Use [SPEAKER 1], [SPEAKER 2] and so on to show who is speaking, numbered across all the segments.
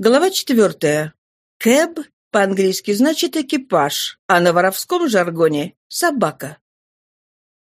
[SPEAKER 1] Глава четвертая. Кэб по-английски значит экипаж, а на воровском жаргоне — собака.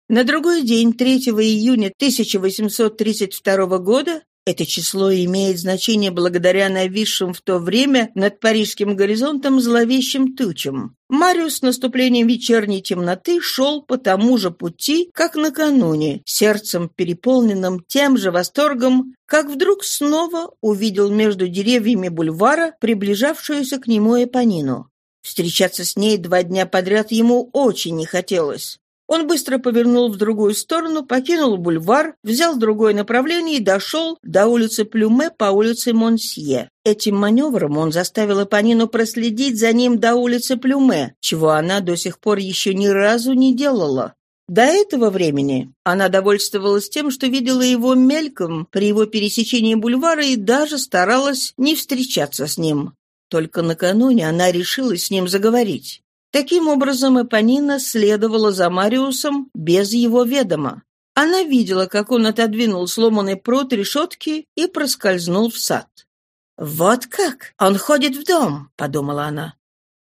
[SPEAKER 1] На другой день, 3 июня 1832 года, это число имеет значение благодаря нависшим в то время над парижским горизонтом зловещим тучам. Мариус с наступлением вечерней темноты шел по тому же пути, как накануне, сердцем переполненным тем же восторгом, как вдруг снова увидел между деревьями бульвара приближавшуюся к нему Эпонину. Встречаться с ней два дня подряд ему очень не хотелось. Он быстро повернул в другую сторону, покинул бульвар, взял другое направление и дошел до улицы Плюме по улице Монсье. Этим маневром он заставил Эпонину проследить за ним до улицы Плюме, чего она до сих пор еще ни разу не делала. До этого времени она довольствовалась тем, что видела его мельком при его пересечении бульвара и даже старалась не встречаться с ним. Только накануне она решила с ним заговорить. Таким образом, Эпонина следовала за Мариусом без его ведома. Она видела, как он отодвинул сломанный прут решетки и проскользнул в сад. «Вот как! Он ходит в дом!» — подумала она.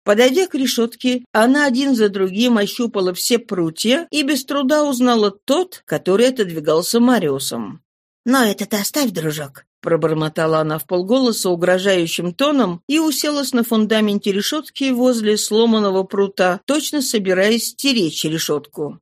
[SPEAKER 1] Подойдя к решетке, она один за другим ощупала все прутья и без труда узнала тот, который отодвигался Мариусом. «Но это ты оставь, дружок. Пробормотала она в полголоса угрожающим тоном и уселась на фундаменте решетки возле сломанного прута, точно собираясь стеречь решетку.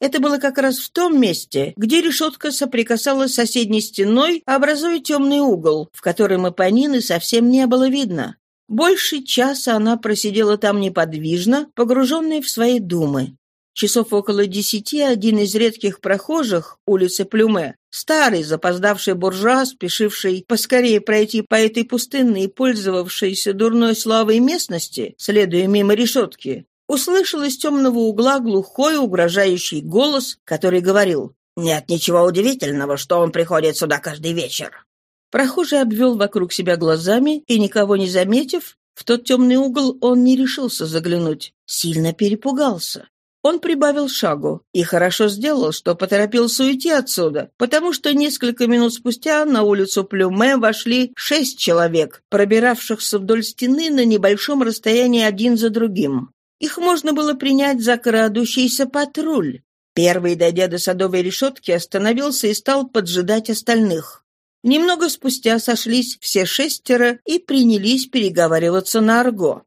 [SPEAKER 1] Это было как раз в том месте, где решетка соприкасалась с соседней стеной, образуя темный угол, в котором Эпонины совсем не было видно. Больше часа она просидела там неподвижно, погруженная в свои думы. Часов около десяти один из редких прохожих улицы Плюме, старый запоздавший буржуа, спешивший поскорее пройти по этой пустынной и пользовавшейся дурной славой местности, следуя мимо решетки, услышал из темного угла глухой угрожающий голос, который говорил «Нет ничего удивительного, что он приходит сюда каждый вечер». Прохожий обвел вокруг себя глазами и, никого не заметив, в тот темный угол он не решился заглянуть, сильно перепугался. Он прибавил шагу и хорошо сделал, что поторопился уйти отсюда, потому что несколько минут спустя на улицу Плюме вошли шесть человек, пробиравшихся вдоль стены на небольшом расстоянии один за другим. Их можно было принять за крадущийся патруль. Первый, дойдя до садовой решетки, остановился и стал поджидать остальных. Немного спустя сошлись все шестеро и принялись переговариваться на арго.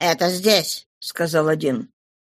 [SPEAKER 1] «Это здесь», — сказал один.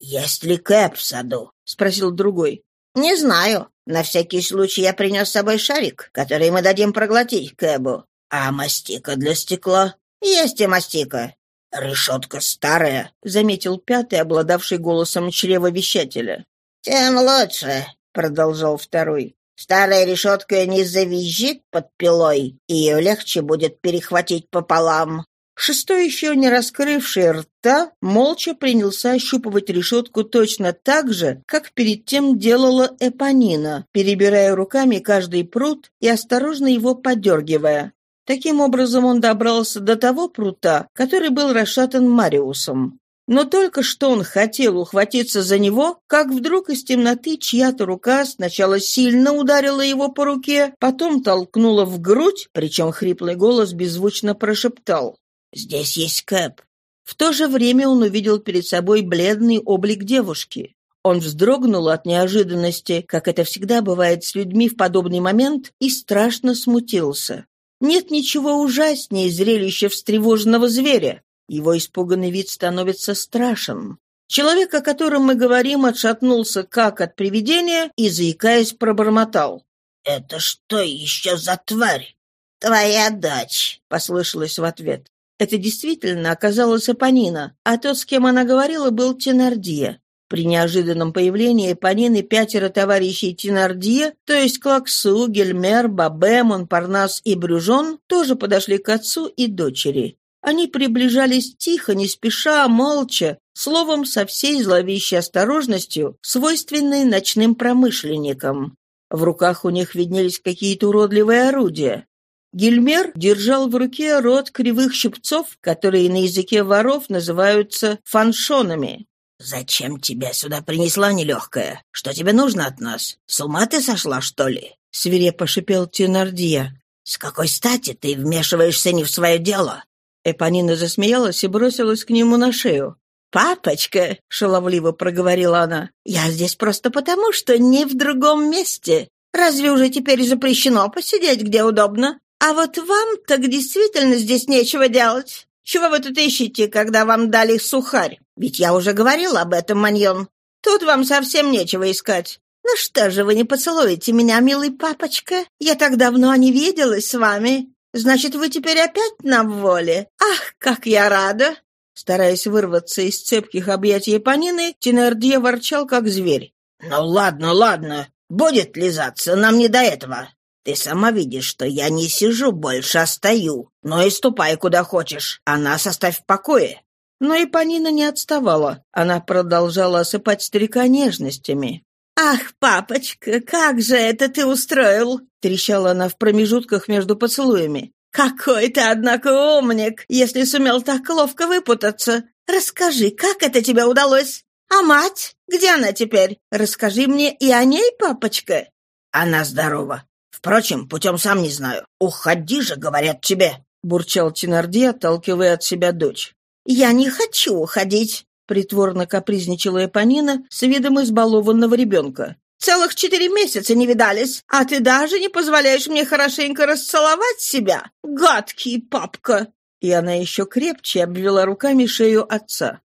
[SPEAKER 1] «Есть ли Кэп в саду?» — спросил другой. «Не знаю. На всякий случай я принес с собой шарик, который мы дадим проглотить Кэбу. А мастика для стекла? Есть и мастика. Решетка старая», — заметил пятый, обладавший голосом чревовещателя. «Тем лучше», — продолжал второй. «Старая решетка не завизжит под пилой, и ее легче будет перехватить пополам. Шестой, еще не раскрывший рта, молча принялся ощупывать решетку точно так же, как перед тем делала Эпонина, перебирая руками каждый пруд и осторожно его подергивая. Таким образом он добрался до того прута, который был расшатан Мариусом. Но только что он хотел ухватиться за него, как вдруг из темноты чья-то рука сначала сильно ударила его по руке, потом толкнула в грудь, причем хриплый голос беззвучно прошептал Здесь есть Кэп. В то же время он увидел перед собой бледный облик девушки. Он вздрогнул от неожиданности, как это всегда бывает с людьми в подобный момент, и страшно смутился. Нет ничего ужаснее зрелища встревоженного зверя. Его испуганный вид становится страшен. Человек, о котором мы говорим, отшатнулся как от привидения и, заикаясь, пробормотал. «Это что еще за тварь?» «Твоя дочь», — послышалось в ответ. Это действительно оказалась Апанина, а тот, с кем она говорила, был Тенардия. При неожиданном появлении Панины пятеро товарищей Тенардия, то есть Клаксу, Гельмер, Бабе, Монпарнас и Брюжон, тоже подошли к отцу и дочери. Они приближались тихо, не спеша, молча, словом, со всей зловещей осторожностью, свойственной ночным промышленникам. В руках у них виднелись какие-то уродливые орудия. Гильмер держал в руке рот кривых щипцов, которые на языке воров называются фаншонами. «Зачем тебя сюда принесла нелегкая? Что тебе нужно от нас? С ума ты сошла, что ли?» — свирепо шипел Тенардия. «С какой стати ты вмешиваешься не в свое дело?» Эпонина засмеялась и бросилась к нему на шею. «Папочка», — шаловливо проговорила она, — «я здесь просто потому, что не в другом месте. Разве уже теперь запрещено посидеть где удобно? А вот вам так действительно здесь нечего делать. Чего вы тут ищете, когда вам дали сухарь? Ведь я уже говорил об этом, Маньон. Тут вам совсем нечего искать. Ну что же вы не поцелуете меня, милый папочка? Я так давно не виделась с вами. Значит, вы теперь опять на воле? Ах, как я рада!» Стараясь вырваться из цепких объятий Панины, Тенардье ворчал, как зверь.
[SPEAKER 2] «Ну ладно, ладно. Будет лизаться, нам не до этого. Ты сама видишь, что я не сижу больше, а стою. Но и ступай куда хочешь, а нас оставь в покое».
[SPEAKER 1] Но и Панина не отставала. Она продолжала осыпать старика нежностями. «Ах, папочка, как же это ты устроил!» — трещала она в промежутках между поцелуями. «Какой ты, однако, умник, если сумел так ловко выпутаться! Расскажи, как это тебе удалось? А мать? Где она теперь? Расскажи мне и о ней, папочка!»
[SPEAKER 2] «Она здорова. Впрочем, путем сам не знаю. Уходи же, говорят тебе!» — бурчал Тенарди, отталкивая от себя дочь.
[SPEAKER 1] «Я не хочу уходить!» — притворно капризничала Эпонина с видом избалованного ребенка. «Целых четыре месяца не видались, а ты даже не позволяешь мне хорошенько расцеловать себя, гадкий папка!» И она еще крепче обвела руками шею отца.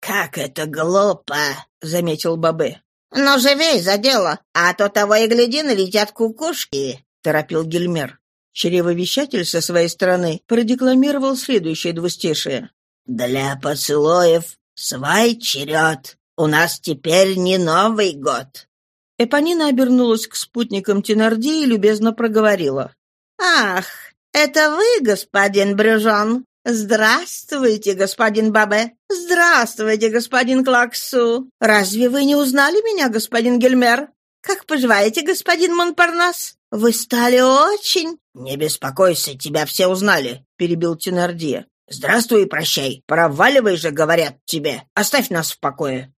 [SPEAKER 2] «Как это глупо!» — заметил Бабе.
[SPEAKER 3] «Ну, живей за дело, а то того и гляди, налетят кукушки», — торопил Гельмер.
[SPEAKER 1] Чревовещатель со своей стороны продекламировал следующее двустишее.
[SPEAKER 2] «Для поцелуев свой черед. У нас теперь не Новый год».
[SPEAKER 1] Эпонина обернулась к спутникам Тенарди и любезно проговорила.
[SPEAKER 3] «Ах, это вы, господин Брюжон? «Здравствуйте, господин Бабе! Здравствуйте, господин Клаксу! Разве вы не узнали меня, господин Гельмер? Как поживаете, господин Монпарнас? Вы стали очень...»
[SPEAKER 2] «Не беспокойся, тебя все узнали», — перебил Тенардия. «Здравствуй и прощай. Проваливай же, говорят тебе. Оставь нас в покое».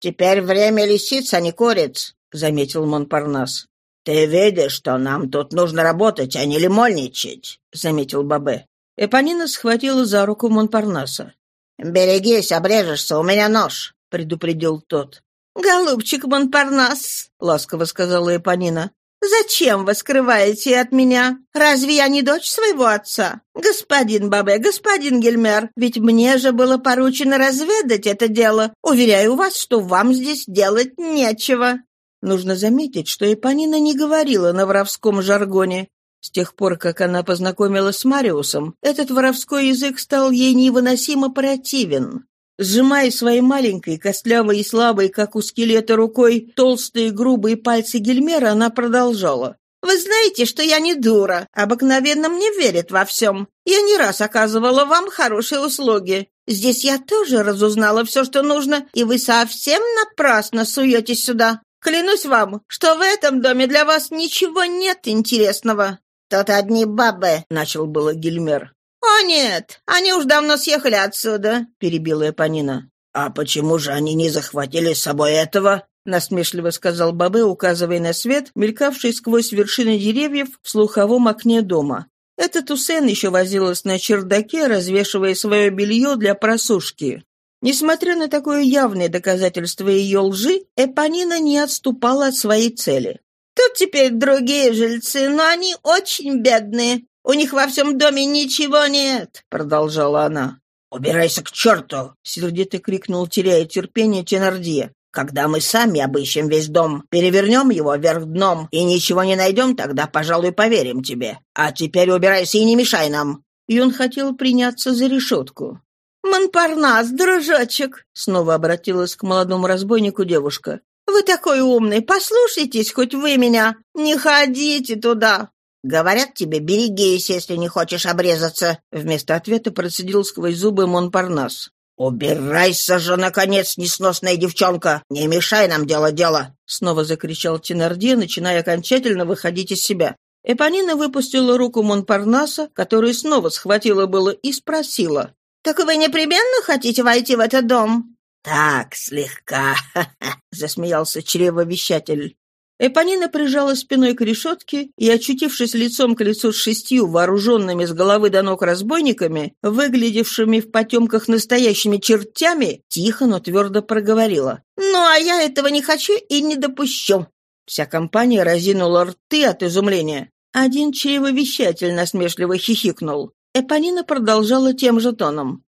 [SPEAKER 3] «Теперь время лисиц, а не куриц», — заметил Монпарнас.
[SPEAKER 2] «Ты видишь, что нам тут нужно работать, а не лимольничать», — заметил Бабе.
[SPEAKER 1] Эпонина схватила за руку Монпарнаса.
[SPEAKER 3] «Берегись, обрежешься, у меня нож», — предупредил тот.
[SPEAKER 1] «Голубчик Монпарнас», — ласково сказала Эпонина, «Зачем вы скрываете от меня? Разве я не дочь своего отца? Господин Бабе, господин Гельмер, ведь мне же было поручено разведать это дело. Уверяю вас, что вам здесь делать нечего». Нужно заметить, что Эпонина не говорила на воровском жаргоне. С тех пор, как она познакомилась с Мариусом, этот воровской язык стал ей невыносимо противен. Сжимая своей маленькой, костлявой и слабой, как у скелета рукой, толстые грубые пальцы Гельмера, она продолжала. «Вы знаете, что я не дура. Обыкновенно мне верят во всем. Я не раз оказывала вам хорошие услуги. Здесь я тоже разузнала все, что нужно, и вы совсем напрасно суетесь сюда. Клянусь вам, что в этом доме для вас ничего нет интересного.
[SPEAKER 3] «Тут одни бабы», —
[SPEAKER 1] начал было Гильмер. «О, нет, они уж давно съехали отсюда», — перебила Эпонина.
[SPEAKER 2] «А почему же они не захватили с собой этого?» — насмешливо сказал Бабе, указывая на свет, мелькавший сквозь вершины деревьев в слуховом окне дома.
[SPEAKER 1] Эта Тусен еще возилась на чердаке, развешивая свое белье для просушки. Несмотря на такое явное доказательство ее лжи, Эпонина не отступала от своей цели. Тут теперь другие жильцы, но они очень бедные. У них во всем доме ничего нет», — продолжала она.
[SPEAKER 2] «Убирайся к черту!» — сердито крикнул, теряя терпение Тенардье. «Когда мы сами обыщем весь дом, перевернем его вверх дном и ничего не найдем, тогда, пожалуй, поверим тебе. А теперь убирайся и не мешай нам!»
[SPEAKER 1] И он хотел приняться за решетку. «Монпарнас, дружочек!» — снова обратилась к молодому разбойнику девушка. Вы такой умный, послушайтесь хоть вы меня. Не ходите туда.
[SPEAKER 3] Говорят тебе, берегись, если не хочешь обрезаться.
[SPEAKER 1] Вместо ответа процедил сквозь зубы Монпарнас.
[SPEAKER 2] «Убирайся же, наконец, несносная девчонка! Не мешай нам делать дело!»
[SPEAKER 1] Снова закричал Тенардье, начиная окончательно выходить из себя. Эпонина выпустила руку Монпарнаса, которую снова схватила было и спросила. «Так вы непременно хотите войти в этот дом?»
[SPEAKER 2] «Так, слегка», — засмеялся чревовещатель.
[SPEAKER 1] Эпонина прижала спиной к решетке и, очутившись лицом к лицу с шестью вооруженными с головы до ног разбойниками, выглядевшими в потемках настоящими чертями, тихо, но твердо проговорила. «Ну, а я этого не хочу и не допущу». Вся компания разинула рты от изумления. Один чревовещатель насмешливо хихикнул. Эпонина продолжала тем же тоном.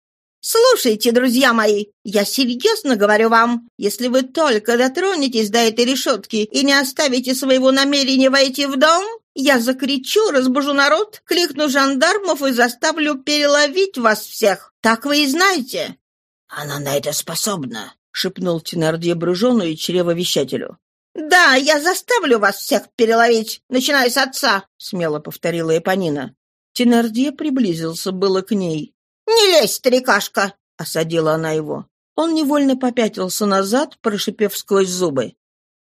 [SPEAKER 1] «Слушайте, друзья мои, я серьезно говорю вам, если вы только дотронетесь до этой решетки и не оставите своего намерения войти в дом, я закричу, разбужу народ, кликну жандармов и заставлю переловить вас всех. Так вы и знаете».
[SPEAKER 2] «Она на это способна», —
[SPEAKER 1] шепнул Тенардье Брюжону и чревовещателю.
[SPEAKER 3] «Да, я заставлю вас всех переловить, начиная с отца», — смело повторила Эпонина.
[SPEAKER 1] Тенардье приблизился было к ней.
[SPEAKER 3] «Не лезь, старикашка!»
[SPEAKER 1] — осадила она его. Он невольно попятился назад, прошипев сквозь зубы.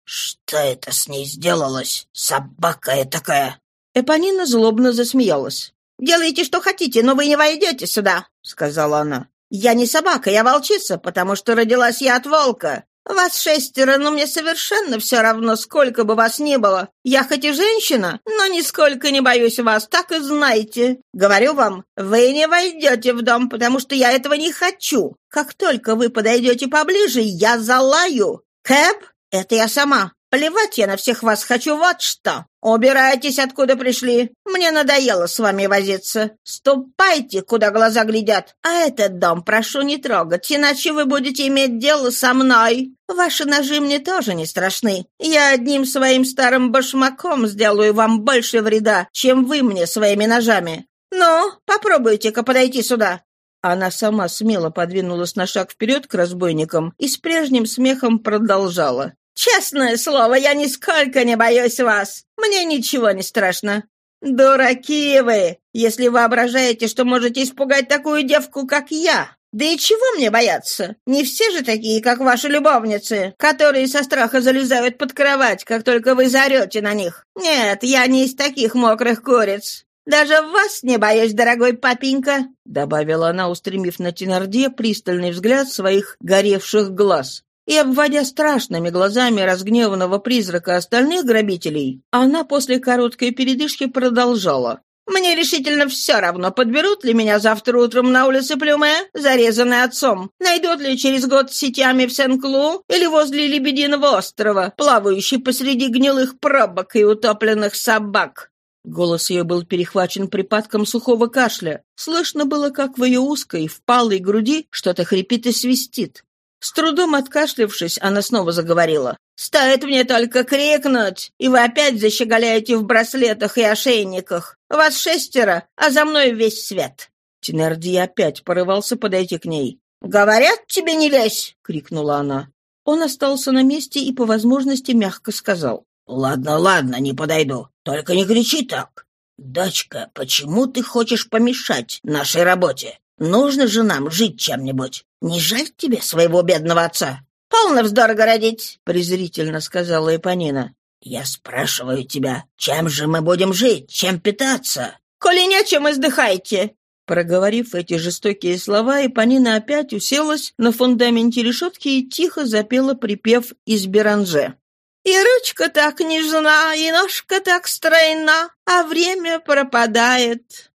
[SPEAKER 2] «Что это с ней сделалось? Собака такая!»
[SPEAKER 1] Эпонина злобно засмеялась.
[SPEAKER 3] «Делайте, что хотите, но вы не войдете сюда», — сказала она. «Я не собака, я волчица, потому что родилась я от волка. «Вас шестеро, но мне совершенно все равно, сколько бы вас ни было. Я хоть и женщина, но нисколько не боюсь вас, так и знайте. Говорю вам, вы не войдете в дом, потому что я этого не хочу. Как только вы подойдете поближе, я залаю. Кэп — это я сама. Плевать я на всех вас хочу вот что. Убирайтесь, откуда пришли. Мне надоело с вами возиться. Ступайте, куда глаза глядят. А этот дом прошу не трогать, иначе вы будете иметь дело со мной. Ваши ножи мне тоже не страшны. Я одним своим старым башмаком сделаю вам больше вреда, чем вы мне своими ножами. Ну, попробуйте-ка подойти сюда.
[SPEAKER 1] Она сама смело подвинулась на шаг вперед к разбойникам и с прежним смехом продолжала.
[SPEAKER 3] Честное слово, я нисколько не боюсь вас. Мне ничего не страшно. Дураки вы, если воображаете, что можете испугать такую девку, как я. Да и чего мне бояться? Не все же такие, как ваши любовницы, которые со страха залезают под кровать, как только вы заорете на них. Нет, я не из таких мокрых куриц. Даже вас не боюсь, дорогой папенька», — добавила она, устремив на Тенарде пристальный взгляд своих горевших глаз. И, обводя страшными глазами разгневанного призрака остальных грабителей, она после короткой передышки продолжала. «Мне решительно все равно, подберут ли меня завтра утром на улице Плюме, зарезанный отцом, найдут ли через год сетями в Сен-Клу или возле Лебединого острова, плавающий посреди гнилых пробок и утопленных собак».
[SPEAKER 1] Голос ее был перехвачен припадком сухого кашля. Слышно было, как в ее узкой, впалой груди что-то хрипит и свистит. С трудом откашлявшись, она снова заговорила.
[SPEAKER 3] «Стоит мне только крикнуть, и вы опять защеголяете в браслетах и ошейниках. Вас шестеро, а за мной весь свет».
[SPEAKER 1] Тенарди опять порывался подойти к ней.
[SPEAKER 3] «Говорят тебе не лезь!» — крикнула она.
[SPEAKER 1] Он остался на месте и, по возможности, мягко сказал.
[SPEAKER 2] «Ладно, ладно, не подойду. Только не кричи так. Дочка, почему ты хочешь помешать нашей работе? Нужно же нам жить чем-нибудь. Не жаль тебе своего бедного отца?»
[SPEAKER 3] «Полно вздор городить», —
[SPEAKER 2] презрительно сказала Эпонина. «Я спрашиваю тебя, чем же мы будем жить, чем питаться?»
[SPEAKER 3] «Коли нечем, издыхайте!»
[SPEAKER 1] Проговорив эти жестокие слова, Эпонина опять уселась на фундаменте решетки и тихо запела припев из Беранже.
[SPEAKER 3] «И ручка так нежна, и ножка так стройна, а время пропадает.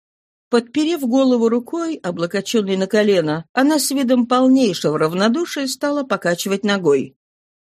[SPEAKER 1] Подперев голову рукой, облокоченной на колено, она с видом полнейшего равнодушия стала покачивать ногой.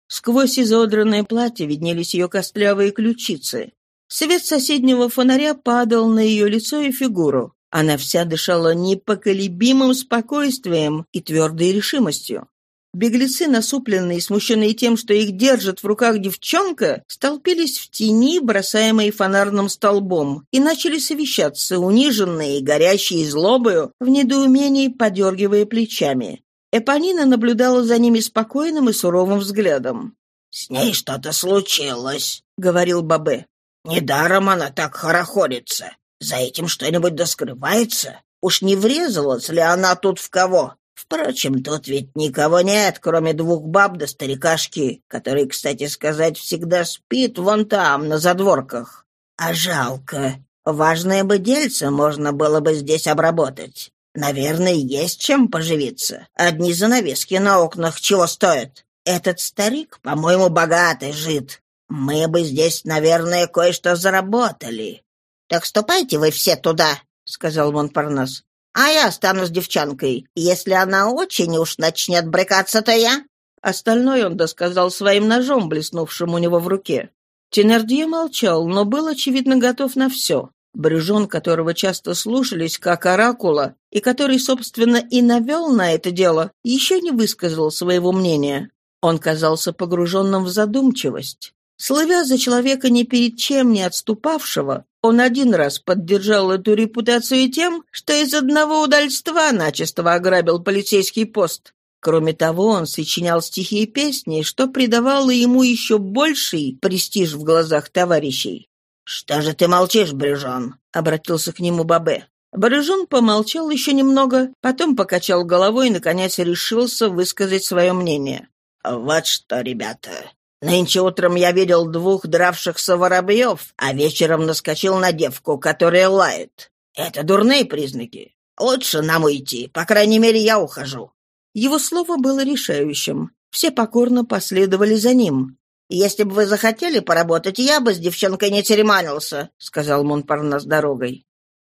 [SPEAKER 1] Сквозь изодранное платье виднелись ее костлявые ключицы. Свет соседнего фонаря падал на ее лицо и фигуру. Она вся дышала непоколебимым спокойствием и твердой решимостью. Беглецы, насупленные и смущенные тем, что их держит в руках девчонка, столпились в тени, бросаемой фонарным столбом, и начали совещаться, униженные горящие злобою, в недоумении подергивая плечами. Эпонина наблюдала за ними спокойным и суровым взглядом.
[SPEAKER 2] «С ней что-то случилось», —
[SPEAKER 1] говорил Бабе.
[SPEAKER 2] «Недаром она так хорохорится. За этим что-нибудь доскрывается. Уж не врезалась ли она тут в кого? Впрочем, тут ведь никого нет, кроме двух баб да старикашки, который, кстати сказать, всегда спит вон там, на задворках. А жалко. Важное бы дельце можно было бы здесь обработать. Наверное, есть чем поживиться. Одни занавески на окнах чего стоят. Этот старик, по-моему, богатый жид. Мы бы здесь, наверное, кое-что заработали. Так ступайте вы все туда, — сказал Монпарнас. А я останусь девчонкой. Если она очень уж начнет брыкаться, то я...
[SPEAKER 1] Остальное он досказал своим ножом, блеснувшим у него в руке. Тенардье молчал, но был, очевидно, готов на все. Брюжон, которого часто слушались как оракула, и который, собственно, и навел на это дело, еще не высказал своего мнения. Он казался погруженным в задумчивость. Слывя за человека ни перед чем не отступавшего, он один раз поддержал эту репутацию тем, что из одного удальства начисто ограбил полицейский пост. Кроме того, он сочинял стихи и песни, что придавало ему еще больший престиж в глазах товарищей.
[SPEAKER 2] «Что же ты молчишь, Брюжон?» — обратился к нему Бабе.
[SPEAKER 1] Брюжон помолчал еще немного, потом покачал головой и, наконец, решился высказать свое мнение.
[SPEAKER 2] «Вот что, ребята, Нынче утром я видел двух дравшихся воробьев, а вечером наскочил на девку, которая лает. Это дурные признаки. Лучше нам уйти, по крайней мере, я ухожу».
[SPEAKER 1] Его слово было решающим. Все покорно последовали за ним.
[SPEAKER 2] «Если бы вы захотели поработать, я бы с девчонкой не церемонился», — сказал Монпарнас дорогой.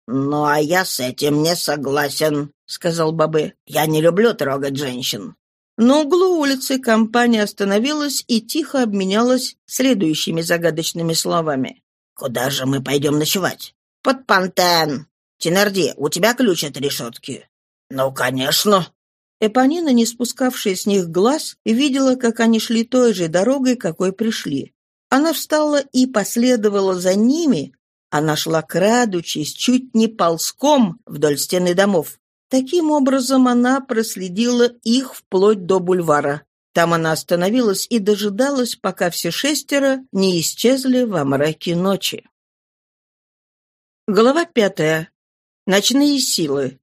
[SPEAKER 2] «Ну, а я с этим не согласен», — сказал Бабы. «Я не люблю трогать женщин».
[SPEAKER 1] На углу улицы компания остановилась и тихо обменялась следующими загадочными словами.
[SPEAKER 2] «Куда же мы пойдем ночевать?» «Под Пантен. Тенарди, у тебя ключ от решетки?» «Ну, конечно».
[SPEAKER 1] Эпонина, не спускавшая с них глаз, видела, как они шли той же дорогой, какой пришли. Она встала и последовала за ними. Она шла крадучись, чуть не ползком вдоль стены домов. Таким образом, она проследила их вплоть до бульвара. Там она остановилась и дожидалась, пока все шестеро не исчезли во мраке ночи. Глава пятая. Ночные силы.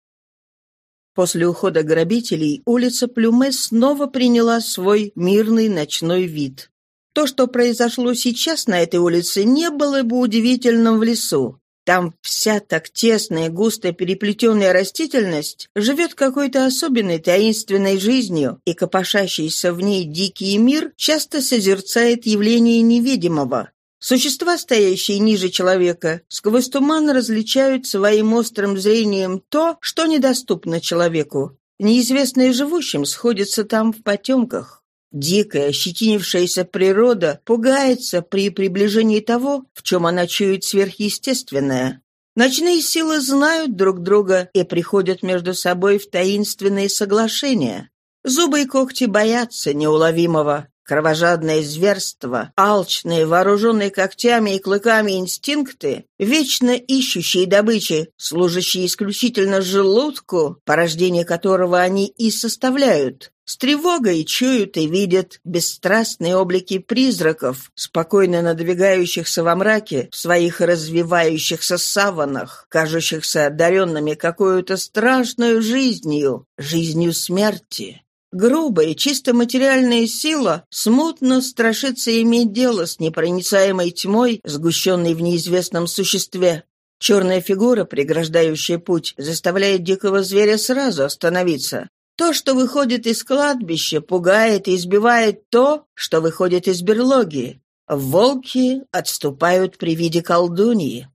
[SPEAKER 1] После ухода грабителей улица Плюме снова приняла свой мирный ночной вид. То, что произошло сейчас на этой улице, не было бы удивительным в лесу. Там вся так тесная, густо переплетенная растительность живет какой-то особенной таинственной жизнью, и копошащийся в ней дикий мир часто созерцает явление невидимого. Существа, стоящие ниже человека, сквозь туман различают своим острым зрением то, что недоступно человеку. Неизвестное живущим сходится там в потемках. Дикая, ощетинившаяся природа пугается при приближении того, в чем она чует сверхъестественное. Ночные силы знают друг друга и приходят между собой в таинственные соглашения. Зубы и когти боятся неуловимого. Кровожадное зверство, алчные, вооруженные когтями и клыками инстинкты, вечно ищущие добычи, служащие исключительно желудку, порождение которого они и составляют, с тревогой чуют и видят бесстрастные облики призраков, спокойно надвигающихся во мраке в своих развивающихся саванах, кажущихся одаренными какой-то страшной жизнью, жизнью смерти. Грубая, чисто материальная сила смутно страшится иметь дело с непроницаемой тьмой, сгущенной в неизвестном существе. Черная фигура, преграждающая путь, заставляет дикого зверя сразу остановиться. То, что выходит из кладбища, пугает и избивает то, что выходит из берлоги. Волки отступают при виде колдуньи.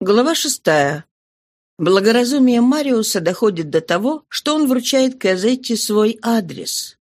[SPEAKER 1] Глава шестая. Благоразумие Мариуса доходит до того, что он вручает Казетте свой адрес.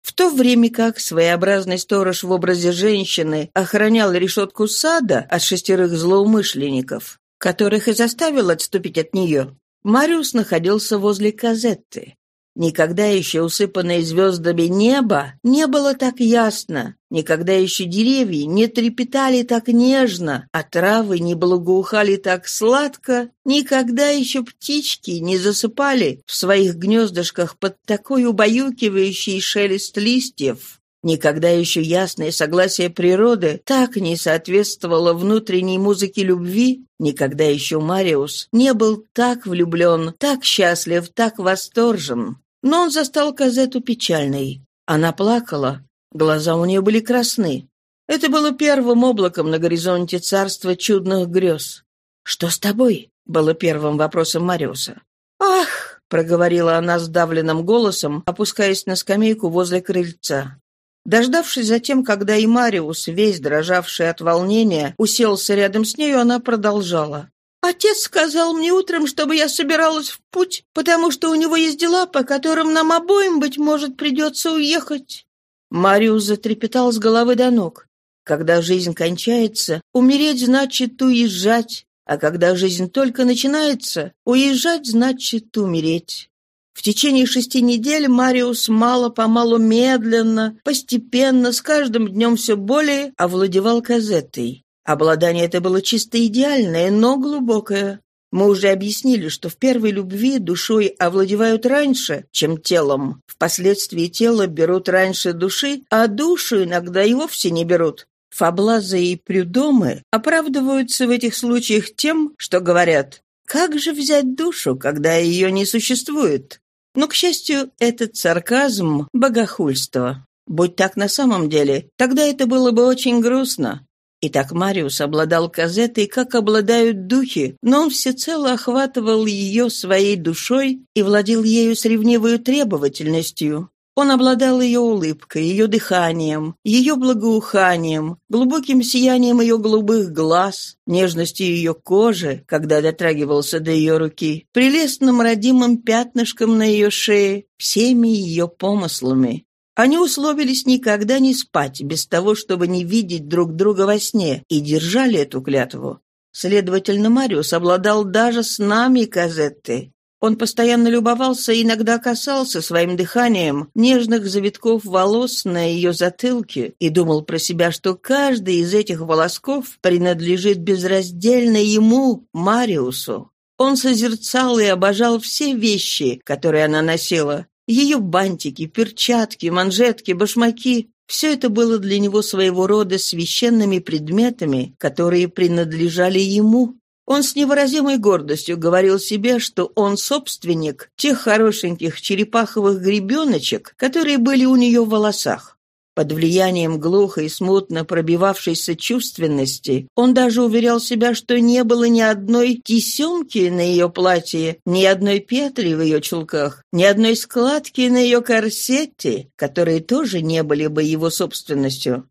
[SPEAKER 1] В то время как своеобразный сторож в образе женщины охранял решетку сада от шестерых злоумышленников, которых и заставил отступить от нее, Мариус находился возле Казетты. Никогда еще усыпанное звездами небо не было так ясно, никогда еще деревья не трепетали так нежно, а травы не благоухали так сладко, никогда еще птички не засыпали в своих гнездышках под такой убаюкивающий шелест листьев. Никогда еще ясное согласие природы так не соответствовало внутренней музыке любви, никогда еще Мариус не был так влюблен, так счастлив, так восторжен. Но он застал Казету печальной. Она плакала, глаза у нее были красны. Это было первым облаком на горизонте царства чудных грез. «Что с тобой?» — было первым вопросом Мариуса. «Ах!» — проговорила она сдавленным голосом, опускаясь на скамейку возле крыльца. Дождавшись затем, когда и Мариус, весь дрожавший от волнения, уселся рядом с нею, она продолжала. «Отец сказал мне утром, чтобы я собиралась в путь, потому что у него есть дела, по которым нам обоим, быть может, придется уехать». Мариус затрепетал с головы до ног. Когда жизнь кончается, умереть значит уезжать, а когда жизнь только начинается, уезжать значит умереть. В течение шести недель Мариус мало-помалу медленно, постепенно, с каждым днем все более овладевал Казеттой. Обладание это было чисто идеальное, но глубокое. Мы уже объяснили, что в первой любви душой овладевают раньше, чем телом. Впоследствии тело берут раньше души, а душу иногда и вовсе не берут. Фаблазы и прюдомы оправдываются в этих случаях тем, что говорят «Как же взять душу, когда ее не существует?» Но, к счастью, этот сарказм — богохульство. Будь так на самом деле, тогда это было бы очень грустно. Итак, Мариус обладал Казетой, как обладают духи, но он всецело охватывал ее своей душой и владел ею с ревнивой требовательностью. Он обладал ее улыбкой, ее дыханием, ее благоуханием, глубоким сиянием ее голубых глаз, нежностью ее кожи, когда дотрагивался до ее руки, прелестным родимым пятнышком на ее шее, всеми ее помыслами. Они условились никогда не спать без того, чтобы не видеть друг друга во сне, и держали эту клятву. Следовательно, Мариус обладал даже с нами Казетты. Он постоянно любовался и иногда касался своим дыханием нежных завитков волос на ее затылке и думал про себя, что каждый из этих волосков принадлежит безраздельно ему, Мариусу. Он созерцал и обожал все вещи, которые она носила. Ее бантики, перчатки, манжетки, башмаки — все это было для него своего рода священными предметами, которые принадлежали ему. Он с невыразимой гордостью говорил себе, что он собственник тех хорошеньких черепаховых гребеночек, которые были у нее в волосах. Под влиянием глухо и смутно пробивавшейся чувственности он даже уверял себя, что не было ни одной тесемки на ее платье, ни одной петли в ее чулках, ни одной складки на ее корсете, которые тоже не были бы его собственностью.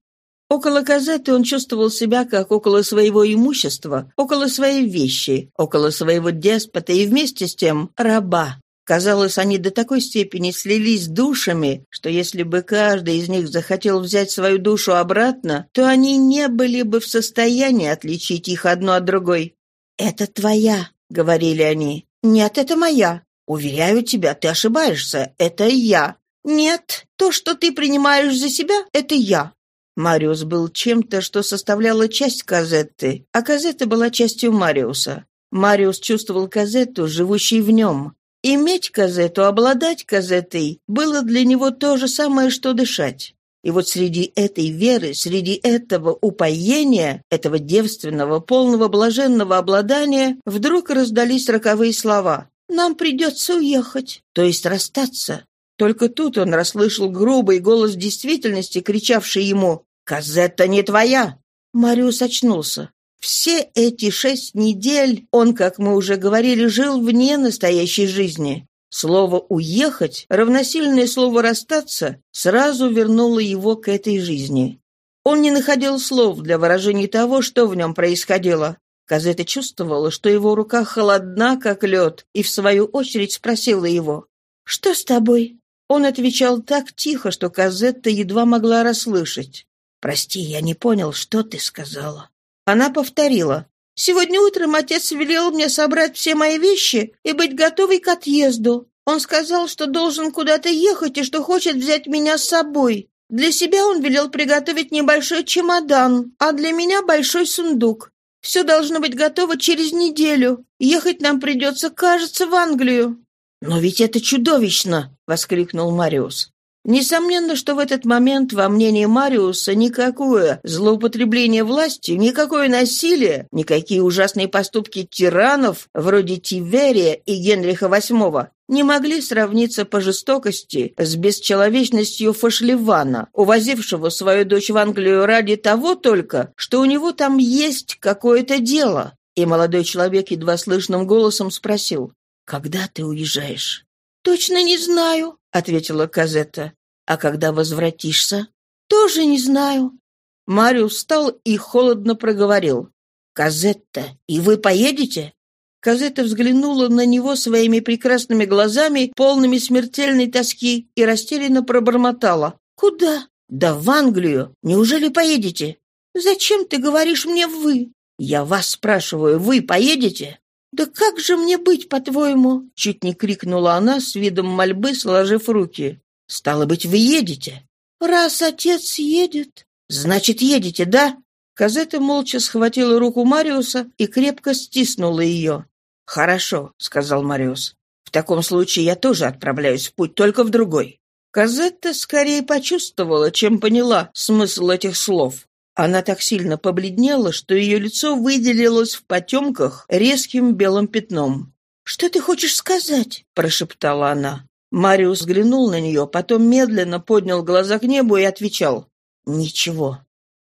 [SPEAKER 1] Около Казеты он чувствовал себя как около своего имущества, около своей вещи, около своего деспота и вместе с тем раба. Казалось, они до такой степени слились душами, что если бы каждый из них захотел взять свою душу обратно, то они не были бы в состоянии отличить их одно от другой. «Это твоя», — говорили они. «Нет, это моя». «Уверяю тебя, ты ошибаешься. Это я». «Нет, то, что ты принимаешь за себя, это я». Мариус был чем-то, что составляло часть Казетты, а Казетта была частью Мариуса. Мариус чувствовал Казетту, живущей в нем. Иметь Казетту, обладать Казеттой было для него то же самое, что дышать. И вот среди этой веры, среди этого упоения, этого девственного, полного блаженного обладания, вдруг раздались роковые слова. «Нам придется уехать», то есть расстаться. Только тут он расслышал грубый голос действительности, кричавший ему «Казетта не твоя!» Мариус очнулся. Все эти шесть недель он, как мы уже говорили, жил вне настоящей жизни. Слово «уехать», равносильное слову «расстаться», сразу вернуло его к этой жизни. Он не находил слов для выражения того, что в нем происходило. Казета чувствовала, что его рука холодна, как лед, и в свою очередь спросила его «Что с тобой?» Он отвечал так тихо, что Казетта едва могла расслышать. «Прости, я не понял, что ты сказала». Она повторила. «Сегодня утром отец велел мне собрать все мои вещи и быть готовой к отъезду. Он сказал, что должен куда-то ехать и что хочет взять меня с собой. Для себя он велел приготовить небольшой чемодан, а для меня большой сундук. Все должно быть готово через неделю. Ехать нам придется, кажется, в Англию». «Но ведь это чудовищно!» — воскликнул Мариус. Несомненно, что в этот момент во мнении Мариуса никакое злоупотребление властью, никакое насилие, никакие ужасные поступки тиранов, вроде Тиверия и Генриха VIII, не могли сравниться по жестокости с бесчеловечностью Фашливана, увозившего свою дочь в Англию ради того только, что у него там есть какое-то дело. И молодой человек едва слышным голосом спросил, «Когда ты уезжаешь?» «Точно не знаю», — ответила Казетта. «А когда возвратишься?» «Тоже не знаю». Мариус встал и холодно проговорил. «Казетта, и вы поедете?» Казетта взглянула на него своими прекрасными глазами, полными смертельной тоски, и растерянно пробормотала. «Куда?» «Да в Англию. Неужели поедете?» «Зачем ты говоришь мне «вы»?» «Я вас спрашиваю, вы поедете?» «Да как же мне быть, по-твоему?» Чуть не крикнула она с видом мольбы, сложив руки. «Стало быть, вы едете?» «Раз отец едет...» «Значит, едете, да?» Казета молча схватила руку Мариуса и крепко стиснула ее. «Хорошо», — сказал Мариус. «В таком случае я тоже отправляюсь в путь, только в другой». Казетта скорее почувствовала, чем поняла смысл этих слов. Она так сильно побледнела, что ее лицо выделилось в потемках резким белым пятном. «Что ты хочешь сказать?» – прошептала она. Мариус взглянул на нее, потом медленно поднял глаза к небу и отвечал «Ничего».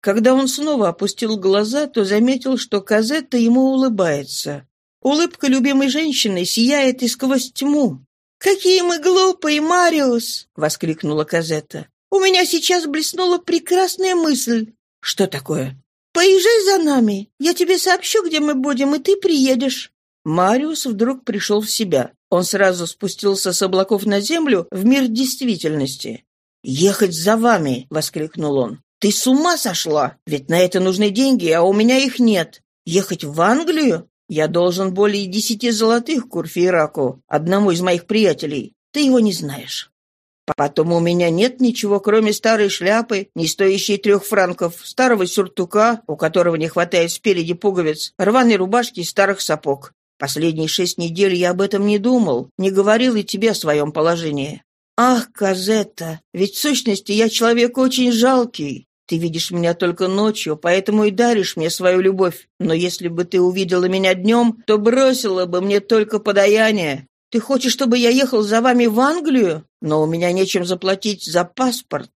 [SPEAKER 1] Когда он снова опустил глаза, то заметил, что Казетта ему улыбается. Улыбка любимой женщины сияет и сквозь тьму. «Какие мы глупые, Мариус!» — воскликнула Казетта. «У меня сейчас блеснула прекрасная мысль». «Что такое?» «Поезжай за нами. Я тебе сообщу, где мы будем, и ты приедешь». Мариус вдруг пришел в себя. Он сразу спустился с облаков на землю в мир действительности. «Ехать за вами!» — воскликнул он. «Ты с ума сошла? Ведь на это нужны деньги, а у меня их нет. Ехать в Англию? Я должен более десяти золотых Курфейраку, одному из моих приятелей. Ты его не знаешь. Потом у меня нет ничего, кроме старой шляпы, не стоящей трех франков, старого сюртука, у которого не хватает спереди пуговиц, рваной рубашки и старых сапог. Последние шесть недель я об этом не думал, не говорил и тебе о своем положении. Ах, Казетта, ведь в сущности я человек очень жалкий. Ты видишь меня только ночью, поэтому и даришь мне свою любовь. Но если бы ты увидела меня днем, то бросила бы мне только подаяние. Ты хочешь, чтобы я ехал за вами в Англию? Но у меня нечем заплатить за паспорт».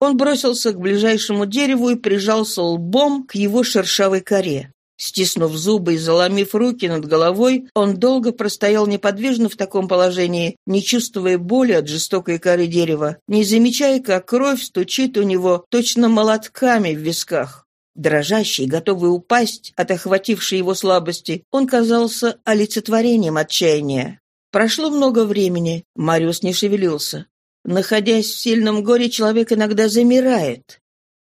[SPEAKER 1] Он бросился к ближайшему дереву и прижался лбом к его шершавой коре. Стиснув зубы и заломив руки над головой, он долго простоял неподвижно в таком положении, не чувствуя боли от жестокой коры дерева, не замечая, как кровь стучит у него точно молотками в висках. Дрожащий, готовый упасть от охватившей его слабости, он казался олицетворением отчаяния. Прошло много времени, Мариус не шевелился. Находясь в сильном горе, человек иногда замирает.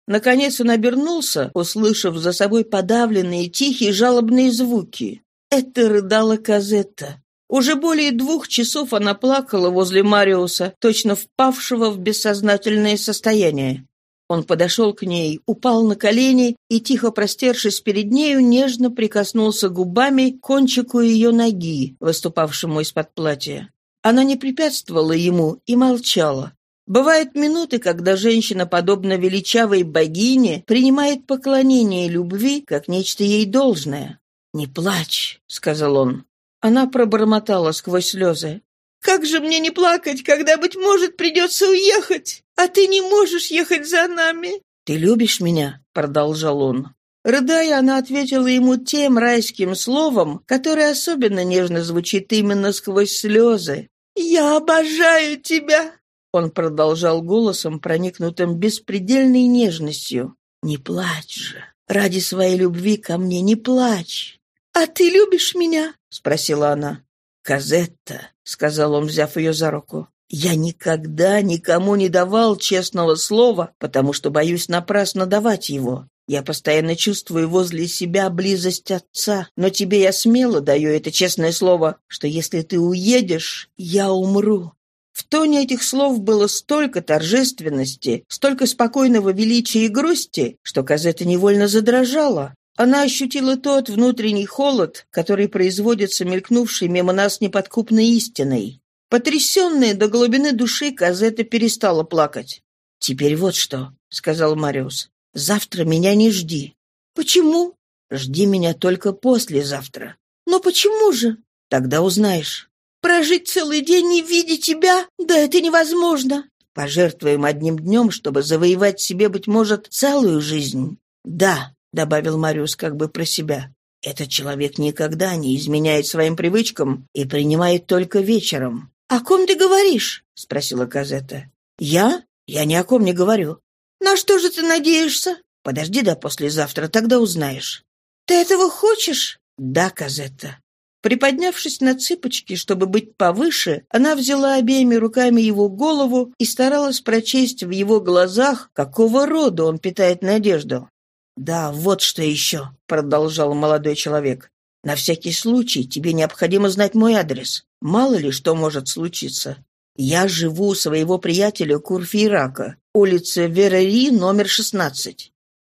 [SPEAKER 1] Наконец он обернулся, услышав за собой подавленные, тихие, жалобные звуки. Это рыдала Казетта. Уже более двух часов она плакала возле Мариуса, точно впавшего в бессознательное состояние. Он подошел к ней, упал на колени и, тихо простершись перед нею, нежно прикоснулся губами к кончику ее ноги, выступавшему из-под платья. Она не препятствовала ему и молчала. Бывают минуты, когда женщина, подобно величавой богине, принимает поклонение любви как нечто ей должное. «Не плачь», — сказал он. Она пробормотала сквозь слезы. «Как же мне не плакать, когда, быть может, придется уехать? А ты не можешь ехать за нами!» «Ты любишь меня?» — продолжал он. Рыдая, она ответила ему тем райским словом, которое особенно нежно звучит именно сквозь слезы. «Я обожаю тебя!» Он продолжал голосом, проникнутым беспредельной нежностью. «Не плачь же! Ради своей любви ко мне не плачь!» «А ты любишь меня?» — спросила она. «Казетта», — сказал он, взяв ее за руку, — «я никогда никому не давал честного слова, потому что боюсь напрасно давать его. Я постоянно чувствую возле себя близость отца, но тебе я смело даю это честное слово, что если ты уедешь, я умру. В тоне этих слов было столько торжественности, столько спокойного величия и грусти, что Казета невольно задрожала. Она ощутила тот внутренний холод, который производится мелькнувшей мимо нас неподкупной истиной. Потрясенная до глубины души, Казета перестала плакать. «Теперь вот что», — сказал Мариус. «Завтра меня не жди». «Почему?» «Жди меня только послезавтра». «Но почему же?» «Тогда узнаешь». Прожить целый день не видя тебя? Да это невозможно. Пожертвуем одним днем, чтобы завоевать себе, быть может, целую жизнь. Да, — добавил Мариус как бы про себя, — этот человек никогда не изменяет своим привычкам и принимает только вечером. — О ком ты говоришь? — спросила Казета. — Я? Я ни о ком не говорю.
[SPEAKER 3] На что же ты надеешься?
[SPEAKER 2] Подожди до послезавтра, тогда узнаешь.
[SPEAKER 3] Ты этого хочешь?
[SPEAKER 2] Да, Казетта. Приподнявшись на цыпочки, чтобы быть повыше, она взяла обеими руками его голову и старалась прочесть в его глазах, какого рода он питает надежду. «Да, вот что еще», — продолжал молодой человек. «На всякий случай тебе необходимо знать мой адрес. Мало ли что может случиться. Я живу у своего приятеля Курфейрака, улица Верери, номер 16.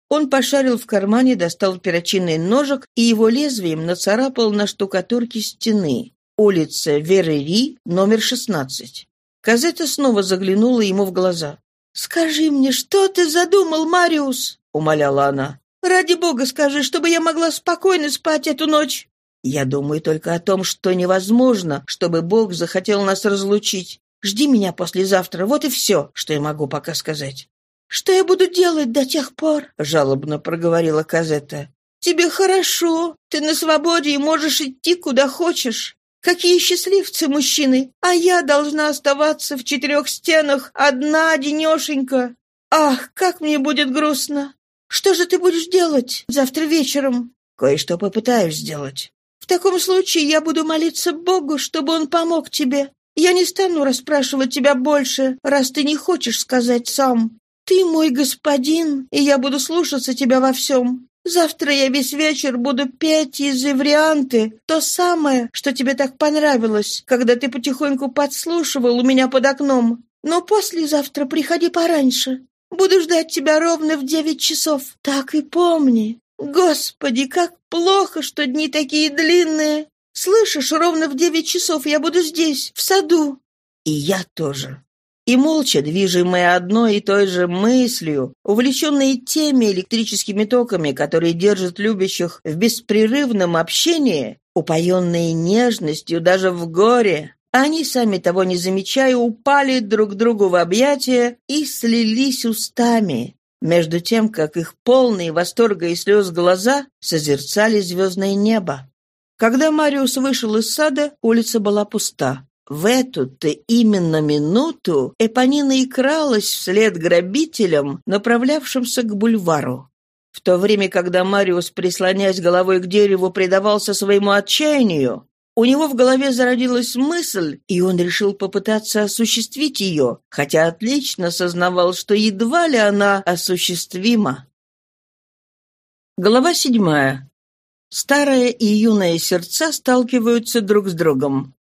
[SPEAKER 2] Он пошарил в кармане, достал перочинный ножик и его лезвием нацарапал на штукатурке стены. Улица Верери, номер 16. Казета снова заглянула ему в глаза.
[SPEAKER 3] «Скажи мне, что ты задумал, Мариус?» — умоляла она. «Ради бога скажи, чтобы я могла спокойно спать эту ночь».
[SPEAKER 2] «Я думаю только о том, что невозможно, чтобы Бог захотел нас разлучить. Жди меня послезавтра, вот и все, что я могу пока сказать».
[SPEAKER 3] «Что я буду делать до тех пор?»
[SPEAKER 2] — жалобно проговорила Казетта.
[SPEAKER 3] «Тебе хорошо, ты на свободе и можешь идти куда хочешь. Какие счастливцы мужчины, а я должна оставаться в четырех стенах, одна, одинешенька. Ах, как мне будет грустно! Что же ты будешь делать завтра вечером?»
[SPEAKER 2] «Кое-что попытаюсь сделать».
[SPEAKER 3] «В таком случае я буду молиться Богу, чтобы он помог тебе. Я не стану расспрашивать тебя больше, раз ты не хочешь сказать сам. Ты мой господин, и я буду слушаться тебя во всем. Завтра я весь вечер буду петь из Эврианты, то самое, что тебе так понравилось, когда ты потихоньку подслушивал у меня под окном. Но послезавтра приходи пораньше. Буду ждать тебя ровно в девять часов. Так и помни. Господи, как плохо, что дни такие длинные. Слышишь, ровно в девять часов я буду здесь, в саду.
[SPEAKER 2] И я тоже. И молча, движимые одной и той же мыслью, увлеченные теми электрическими токами, которые держат любящих в беспрерывном общении, упоенные нежностью даже в горе, они, сами того не замечая, упали друг другу в объятия и слились устами, между тем, как их полные восторга и слез глаза созерцали звездное небо. Когда Мариус вышел из сада, улица была пуста. В эту-то именно минуту Эпонина и кралась вслед грабителям, направлявшимся к бульвару. В то время, когда Мариус, прислоняясь головой к дереву, предавался своему отчаянию, у него в голове зародилась мысль, и он решил попытаться осуществить ее, хотя отлично сознавал, что едва ли она осуществима. Глава седьмая. Старое и юное сердца сталкиваются друг с другом.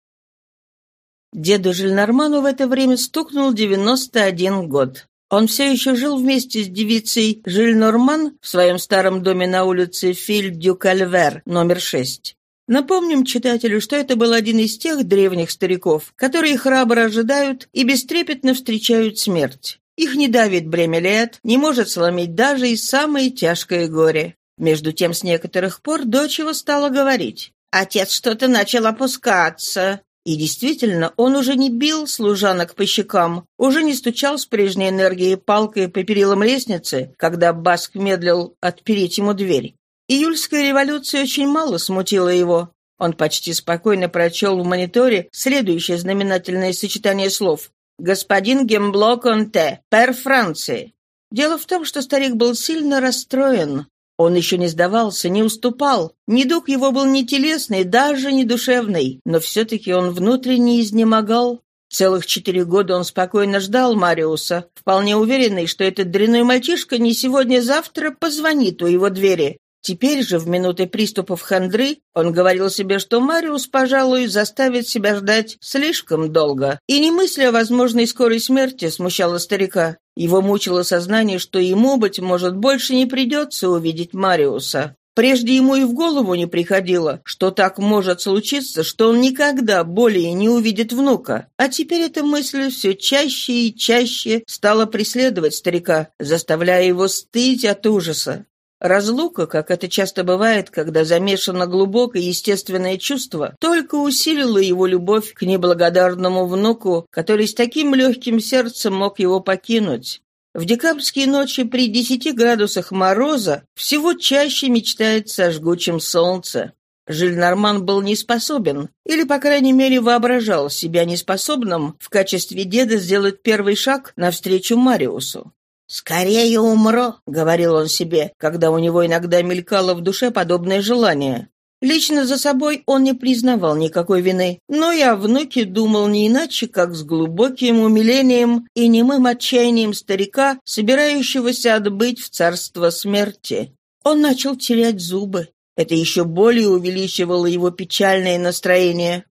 [SPEAKER 2] Деду Жильнарману в это время стукнул 91 год. Он все еще жил вместе с девицей Жильнорман в своем старом доме на улице Филь-дю-Кальвер, номер 6. Напомним читателю, что это был один из тех древних стариков, которые храбро ожидают и бестрепетно встречают смерть. Их не давит бремя лет, не может сломить даже и самое тяжкое горе. Между тем, с некоторых пор дочь его стала говорить. «Отец что-то начал опускаться. И действительно, он уже не бил служанок по щекам, уже не стучал с прежней энергией палкой по перилам лестницы, когда Баск медлил отпереть ему дверь. Июльская революция очень мало смутила его. Он почти спокойно прочел в мониторе следующее знаменательное сочетание слов. «Господин Гембло Конте, пер Франции». Дело в том, что старик был сильно расстроен. Он еще не сдавался, не уступал. Недуг его был не телесный, даже не душевный, но все-таки он внутренне изнемогал. Целых четыре года он спокойно ждал Мариуса, вполне уверенный, что этот дрянной мальчишка не сегодня-завтра позвонит у его двери. Теперь же, в минуты приступов хандры, он говорил себе, что Мариус, пожалуй, заставит себя ждать слишком долго. И не мысля о возможной скорой смерти смущала старика. Его мучило сознание, что ему, быть может, больше не придется увидеть Мариуса. Прежде ему и в голову не приходило, что так может случиться, что он никогда более не увидит внука. А теперь эта мысль все чаще и чаще стала преследовать старика, заставляя его стыть от ужаса. Разлука, как это часто бывает, когда замешано глубокое естественное чувство, только усилила его любовь к неблагодарному внуку, который с таким легким сердцем мог его покинуть. В декабрьские ночи при десяти градусах мороза всего чаще мечтается о жгучем солнце. Жильнарман был не способен, или, по крайней мере, воображал себя неспособным в качестве деда сделать первый шаг навстречу Мариусу. «Скорее умру», — говорил он себе, когда у него иногда мелькало в душе подобное желание. Лично за собой он не признавал никакой вины, но и о внуке думал не иначе, как с глубоким умилением и немым отчаянием старика, собирающегося отбыть в царство смерти. Он начал терять зубы. Это еще более увеличивало его печальное настроение.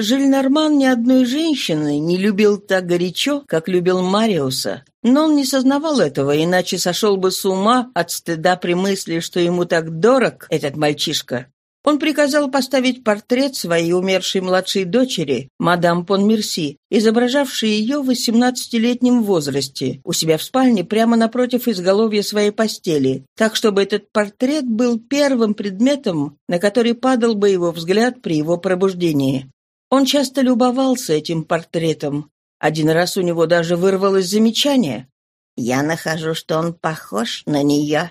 [SPEAKER 2] Жильнарман ни одной женщины не любил так горячо, как любил Мариуса. Но он не сознавал этого, иначе сошел бы с ума от стыда при мысли, что ему так дорог этот мальчишка. Он приказал поставить портрет своей умершей младшей дочери, мадам Понмерси, изображавшей ее в восемнадцатилетнем возрасте, у себя в спальне прямо напротив изголовья своей постели, так чтобы этот портрет был первым предметом, на который падал бы его взгляд при его пробуждении. Он часто любовался этим портретом. Один раз у него даже вырвалось замечание. «Я нахожу, что он похож на нее».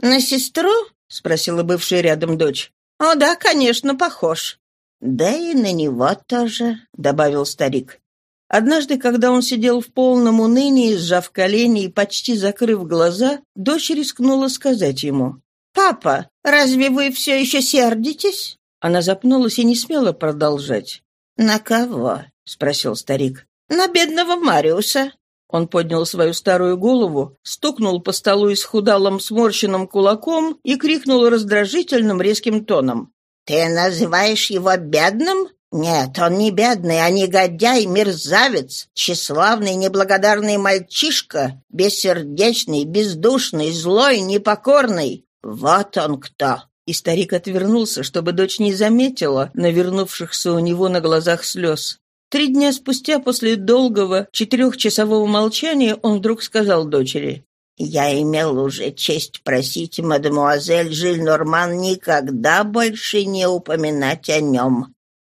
[SPEAKER 3] «На сестру?» — спросила бывшая рядом дочь. «О, да, конечно, похож».
[SPEAKER 2] «Да и на него тоже», — добавил старик.
[SPEAKER 1] Однажды, когда он сидел в полном унынии, сжав колени и почти закрыв глаза, дочь рискнула сказать ему.
[SPEAKER 3] «Папа, разве вы все еще сердитесь?»
[SPEAKER 1] Она запнулась и не смела продолжать.
[SPEAKER 2] «На кого?» — спросил старик.
[SPEAKER 3] «На бедного Мариуса».
[SPEAKER 1] Он поднял свою старую голову, стукнул по столу исхудалым сморщенным кулаком и крикнул раздражительным резким тоном.
[SPEAKER 2] «Ты называешь его бедным? Нет, он не бедный, а негодяй, мерзавец, тщеславный, неблагодарный мальчишка, бессердечный, бездушный, злой, непокорный. Вот он кто!»
[SPEAKER 1] И старик отвернулся, чтобы дочь не заметила навернувшихся у него на глазах слез. Три дня спустя после долгого четырехчасового молчания он вдруг сказал дочери.
[SPEAKER 2] «Я имел уже честь просить мадемуазель Жиль-Норман никогда больше не упоминать о нем».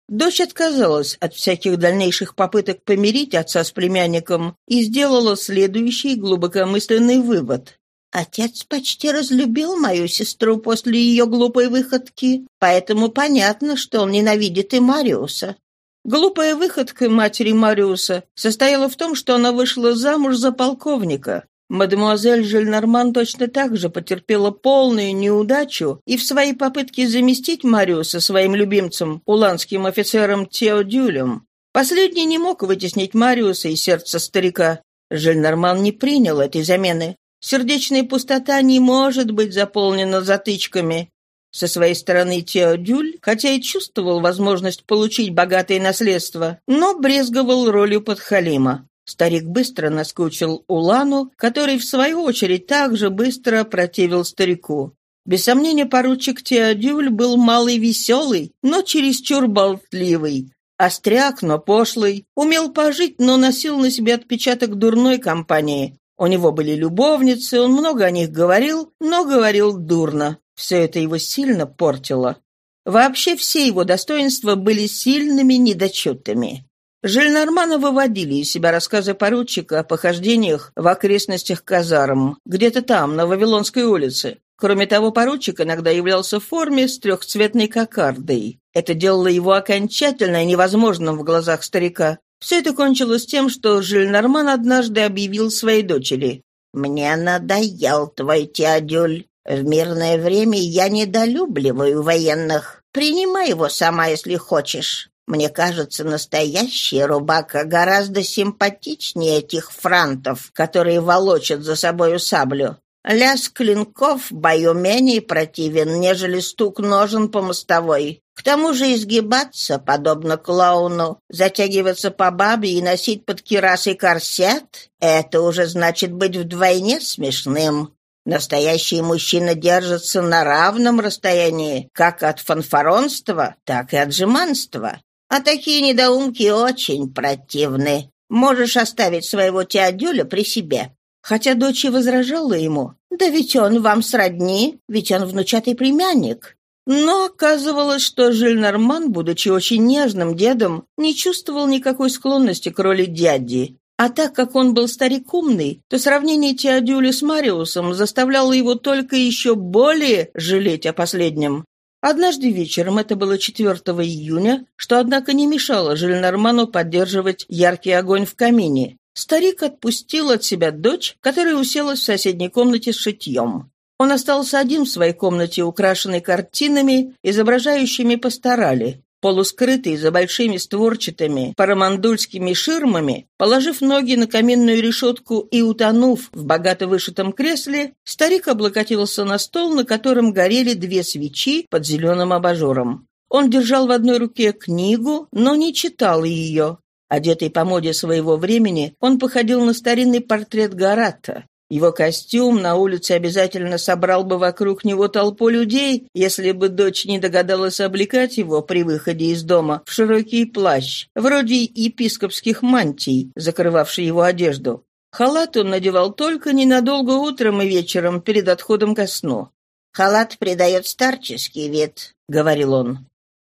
[SPEAKER 1] Дочь отказалась от всяких дальнейших попыток помирить отца с племянником и сделала следующий глубокомысленный вывод.
[SPEAKER 2] Отец почти разлюбил мою сестру после ее глупой выходки, поэтому понятно, что он ненавидит и Мариуса.
[SPEAKER 1] Глупая выходка матери Мариуса состояла в том, что она вышла замуж за полковника. Мадемуазель Жильнарман точно так же потерпела полную неудачу и в своей попытке заместить Мариуса своим любимцем, уланским офицером Теодюлем. Последний не мог вытеснить Мариуса из сердца старика. Жильнарман не принял этой замены. Сердечная пустота не может быть заполнена затычками. Со своей стороны Теодюль, хотя и чувствовал возможность получить богатое наследство, но брезговал ролью подхалима. Старик быстро наскучил Улану, который, в свою очередь, также быстро противил старику. Без сомнения, поручик Теодюль был малый веселый, но чересчур болтливый. Остряк, но пошлый, умел пожить, но носил на себе отпечаток дурной компании. У него были любовницы, он много о них говорил, но говорил дурно. Все это его сильно портило. Вообще все его достоинства были сильными недочетами. Жильнармана выводили из себя рассказы поручика о похождениях в окрестностях казарм, где-то там, на Вавилонской улице. Кроме того, поручик иногда являлся в форме с трехцветной кокардой. Это делало его окончательно невозможным в глазах старика. Все это кончилось тем, что Жильнарман однажды объявил своей дочери.
[SPEAKER 2] «Мне надоел твой Теодюль. В мирное время я недолюбливаю военных. Принимай его сама, если хочешь. Мне кажется, настоящий рубака гораздо симпатичнее этих франтов, которые волочат за собою саблю. Лязг клинков бою менее противен, нежели стук ножен по мостовой. К тому же изгибаться, подобно клоуну, затягиваться по бабе и носить под кирасой корсет — это уже значит быть вдвойне смешным. Настоящий мужчина держится на равном расстоянии как от фанфаронства, так и от жеманства. А такие недоумки очень противны. Можешь оставить своего теодюля при себе.
[SPEAKER 1] Хотя дочь и возражала ему. «Да ведь он вам сродни, ведь он внучатый племянник». Но оказывалось, что Жильнарман, будучи очень нежным дедом, не чувствовал никакой склонности к роли дяди. А так как он был старик умный, то сравнение Теодюли с Мариусом заставляло его только еще более жалеть о последнем. Однажды вечером, это было 4 июня, что, однако, не мешало Жильнарману поддерживать яркий огонь в камине. Старик отпустил от себя дочь, которая уселась в соседней комнате с шитьем. Он остался один в своей комнате, украшенной картинами, изображающими пасторали, полускрытый за большими створчатыми парамандульскими ширмами, положив ноги на каменную решетку и утонув в богато вышитом кресле, старик облокотился на стол, на котором горели две свечи под зеленым абажуром. Он держал в одной руке книгу, но не читал ее. Одетый по моде своего времени, он походил на старинный портрет Гарата. Его костюм на улице обязательно собрал бы вокруг него толпу людей, если бы дочь не догадалась облекать его при выходе из дома в широкий плащ, вроде епископских мантий, закрывавший его одежду. Халат он надевал только ненадолго утром и вечером перед отходом ко сну.
[SPEAKER 2] «Халат придает старческий вид», — говорил он.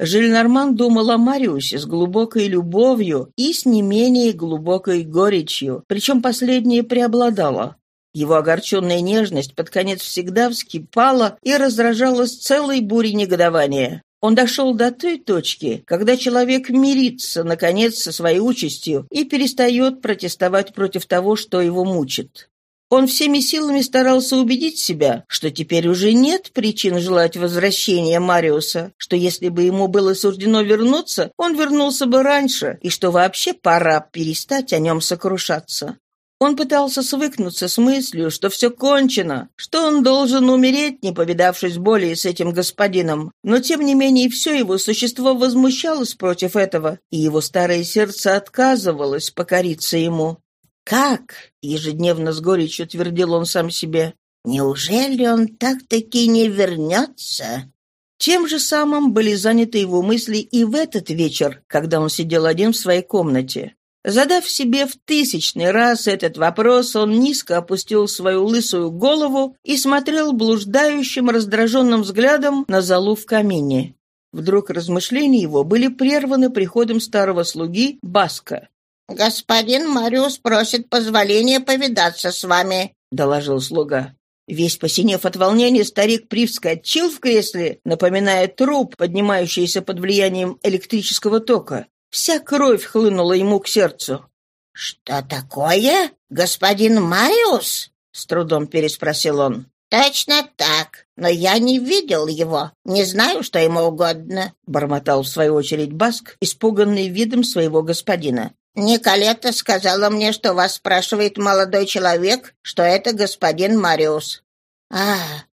[SPEAKER 1] Жильнарман думал о Мариусе с глубокой любовью и с не менее глубокой горечью, причем последнее преобладало. Его огорченная нежность под конец всегда вскипала и раздражалась целой бурей негодования. Он дошел до той точки, когда человек мирится, наконец, со своей участью и перестает протестовать против того, что его мучит. Он всеми силами старался убедить себя, что теперь уже нет причин желать возвращения Мариуса, что если бы ему было суждено вернуться, он вернулся бы раньше, и что вообще пора перестать о нем сокрушаться. Он пытался свыкнуться с мыслью, что все кончено, что он должен умереть, не повидавшись более с этим господином. Но, тем не менее, все его существо возмущалось против этого, и его старое сердце отказывалось покориться ему. «Как?» — ежедневно с горечью твердил он сам себе.
[SPEAKER 2] «Неужели он так-таки не вернется?»
[SPEAKER 1] Чем же самым были заняты его мысли и в этот вечер, когда он сидел один в своей комнате? Задав себе в тысячный раз этот вопрос, он низко опустил свою лысую голову и смотрел блуждающим раздраженным взглядом на залу в камине. Вдруг размышления его были прерваны приходом старого слуги Баска.
[SPEAKER 2] «Господин Мариус просит позволения повидаться с вами», — доложил слуга.
[SPEAKER 1] Весь посинев от волнения, старик привскочил в кресле, напоминая труп, поднимающийся под влиянием электрического тока. Вся кровь хлынула ему к сердцу.
[SPEAKER 2] «Что такое? Господин Мариус?» — с трудом переспросил он. «Точно так, но я не видел его, не знаю, что ему угодно», — бормотал в свою очередь Баск, испуганный видом своего господина. «Николета сказала мне, что вас спрашивает молодой человек, что это господин Мариус». «А,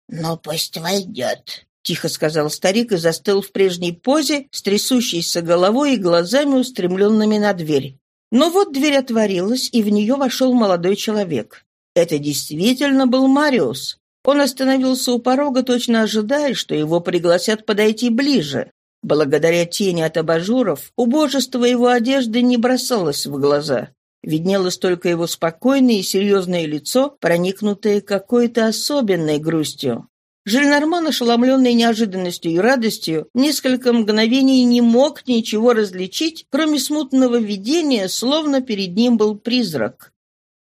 [SPEAKER 2] ну пусть войдет», — тихо сказал старик и застыл в прежней позе, с трясущейся головой и глазами, устремленными на дверь. Но вот дверь отворилась, и в нее вошел молодой человек. Это действительно был Мариус. Он остановился у порога, точно ожидая, что его пригласят подойти ближе. Благодаря тени от абажуров убожество его одежды не бросалось в глаза. Виднелось только его спокойное и серьезное лицо, проникнутое какой-то особенной грустью. Жильнарман, ошеломленный неожиданностью и радостью, несколько мгновений не мог ничего различить, кроме смутного видения, словно перед ним был призрак.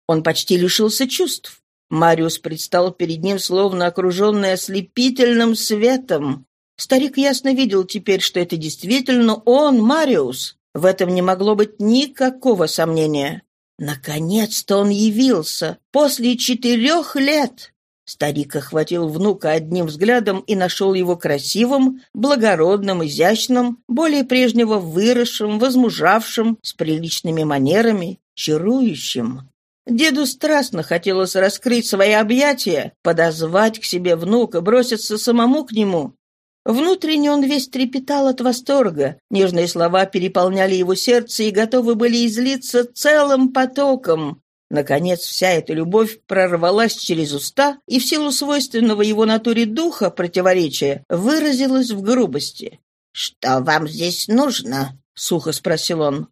[SPEAKER 2] Он почти лишился чувств. Мариус предстал перед ним, словно окруженный ослепительным светом. Старик ясно видел теперь, что это действительно он, Мариус. В этом не могло быть никакого сомнения. Наконец-то он явился, после четырех лет. Старик охватил внука одним взглядом и нашел его красивым, благородным, изящным, более прежнего выросшим, возмужавшим, с приличными манерами, чарующим. Деду страстно хотелось раскрыть свои объятия, подозвать к себе внука, броситься самому к нему. Внутренне он весь трепетал от восторга. Нежные слова переполняли его сердце и готовы были излиться целым потоком. Наконец, вся эта любовь прорвалась через уста и в силу свойственного его натуре духа противоречия выразилась в грубости. «Что вам здесь нужно?» — сухо спросил он.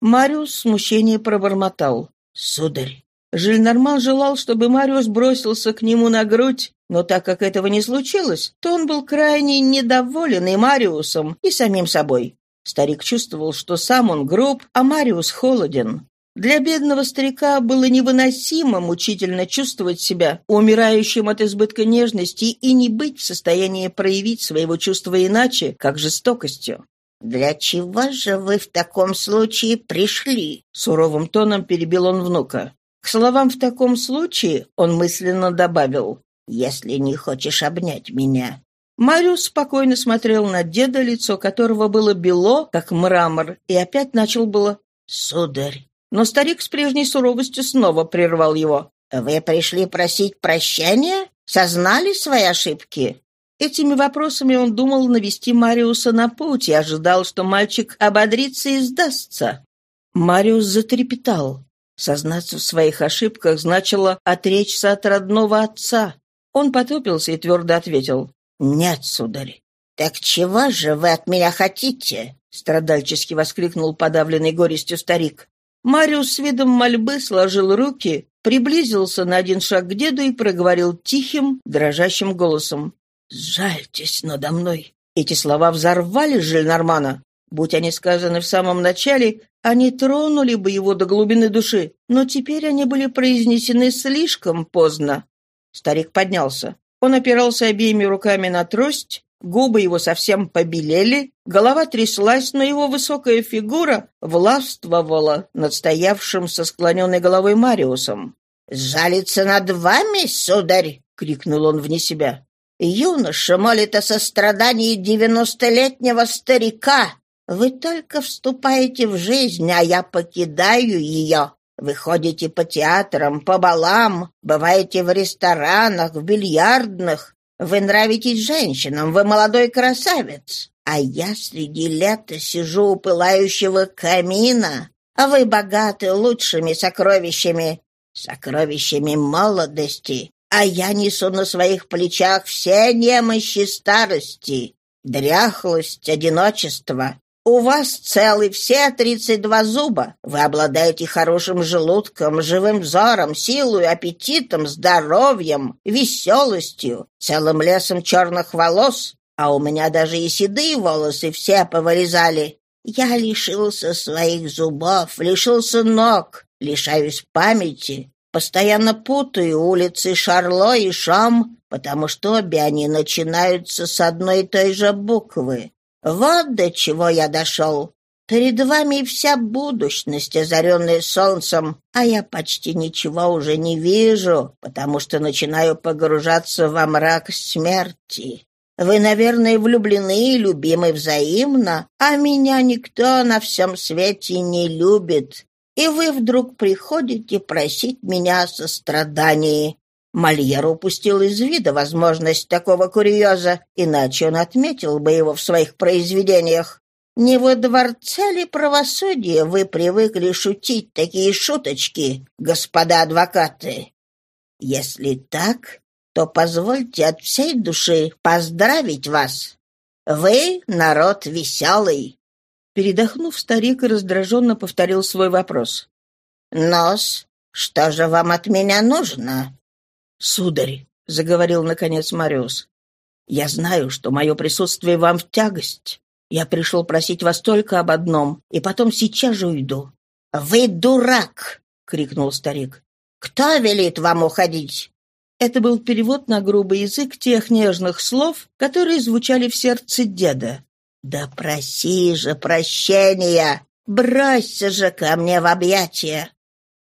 [SPEAKER 2] Мариус смущение пробормотал. «Сударь, Жильнарман желал, чтобы Мариус бросился к нему на грудь, но так как этого не случилось, то он был крайне недоволен и Мариусом, и самим собой. Старик чувствовал, что сам он груб, а Мариус холоден. Для бедного старика было невыносимо мучительно чувствовать себя умирающим от избытка нежности и не быть в состоянии проявить своего чувства иначе, как жестокостью. «Для чего же вы в таком случае пришли?»
[SPEAKER 1] Суровым тоном перебил он внука. К словам «в таком случае» он мысленно добавил
[SPEAKER 2] «если не хочешь обнять меня».
[SPEAKER 1] Мариус спокойно смотрел на деда, лицо которого было бело, как мрамор, и опять начал было
[SPEAKER 2] «Сударь».
[SPEAKER 1] Но старик с прежней суровостью снова прервал его.
[SPEAKER 2] «Вы пришли просить прощения? Сознали свои ошибки?»
[SPEAKER 1] Этими вопросами он думал навести Мариуса на путь и ожидал, что мальчик ободрится и сдастся. Мариус затрепетал. Сознаться в своих ошибках значило отречься от родного отца. Он потупился и твердо ответил. «Нет, сударь».
[SPEAKER 2] «Так чего же вы от меня хотите?»
[SPEAKER 1] страдальчески воскликнул подавленный горестью старик. Мариус с видом мольбы сложил руки, приблизился на один шаг к деду и проговорил тихим, дрожащим голосом. «Жальтесь надо мной». Эти слова взорвали Жильнармана. Будь они сказаны в самом начале, они тронули бы его до глубины души, но теперь они были произнесены слишком поздно. Старик поднялся. Он опирался обеими руками на трость, губы его совсем побелели, голова тряслась, но его высокая фигура властвовала над стоявшим со склоненной головой Мариусом.
[SPEAKER 2] «Жалится над вами, сударь!» — крикнул он вне себя. Юноша молит о сострадании девяностолетнего старика. Вы только вступаете в жизнь, а я покидаю ее. Вы ходите по театрам, по балам, бываете в ресторанах, в бильярдных. Вы нравитесь женщинам, вы молодой красавец. А я среди лета сижу у пылающего камина, а вы богаты лучшими сокровищами, сокровищами молодости, а я несу на своих плечах все немощи старости, дряхлость, одиночество. У вас целы все тридцать два зуба. Вы обладаете хорошим желудком, живым взором, силой, аппетитом, здоровьем, веселостью, целым лесом черных волос. А у меня даже и седые волосы все повырезали. Я лишился своих зубов, лишился ног, лишаюсь памяти, Постоянно путаю улицы Шарло и Шам, потому что обе они начинаются с одной и той же буквы. Вот до чего я дошел. Перед вами вся будущность, озаренная солнцем, а я почти ничего уже не вижу, потому что начинаю погружаться во мрак смерти. Вы, наверное, влюблены и любимы взаимно, а меня никто на всем свете не любит, и вы вдруг приходите просить меня о сострадании. Мольер упустил из вида возможность такого курьеза, иначе он отметил бы его в своих произведениях. Не во дворце ли правосудия вы привыкли шутить такие шуточки, господа адвокаты? Если так, то позвольте от всей души поздравить вас. Вы народ веселый,
[SPEAKER 1] Передохнув, старик раздраженно повторил свой вопрос.
[SPEAKER 2] «Нос, что же вам от меня нужно?»
[SPEAKER 1] «Сударь», — заговорил наконец Мариус, — «я знаю, что мое присутствие вам в тягость. Я пришел просить вас только об одном, и потом сейчас же уйду».
[SPEAKER 2] «Вы дурак!» — крикнул старик. «Кто велит вам уходить?»
[SPEAKER 1] Это был перевод на грубый язык тех нежных слов, которые звучали в сердце деда.
[SPEAKER 2] «Да проси же прощения! Бросься же ко мне в объятия!»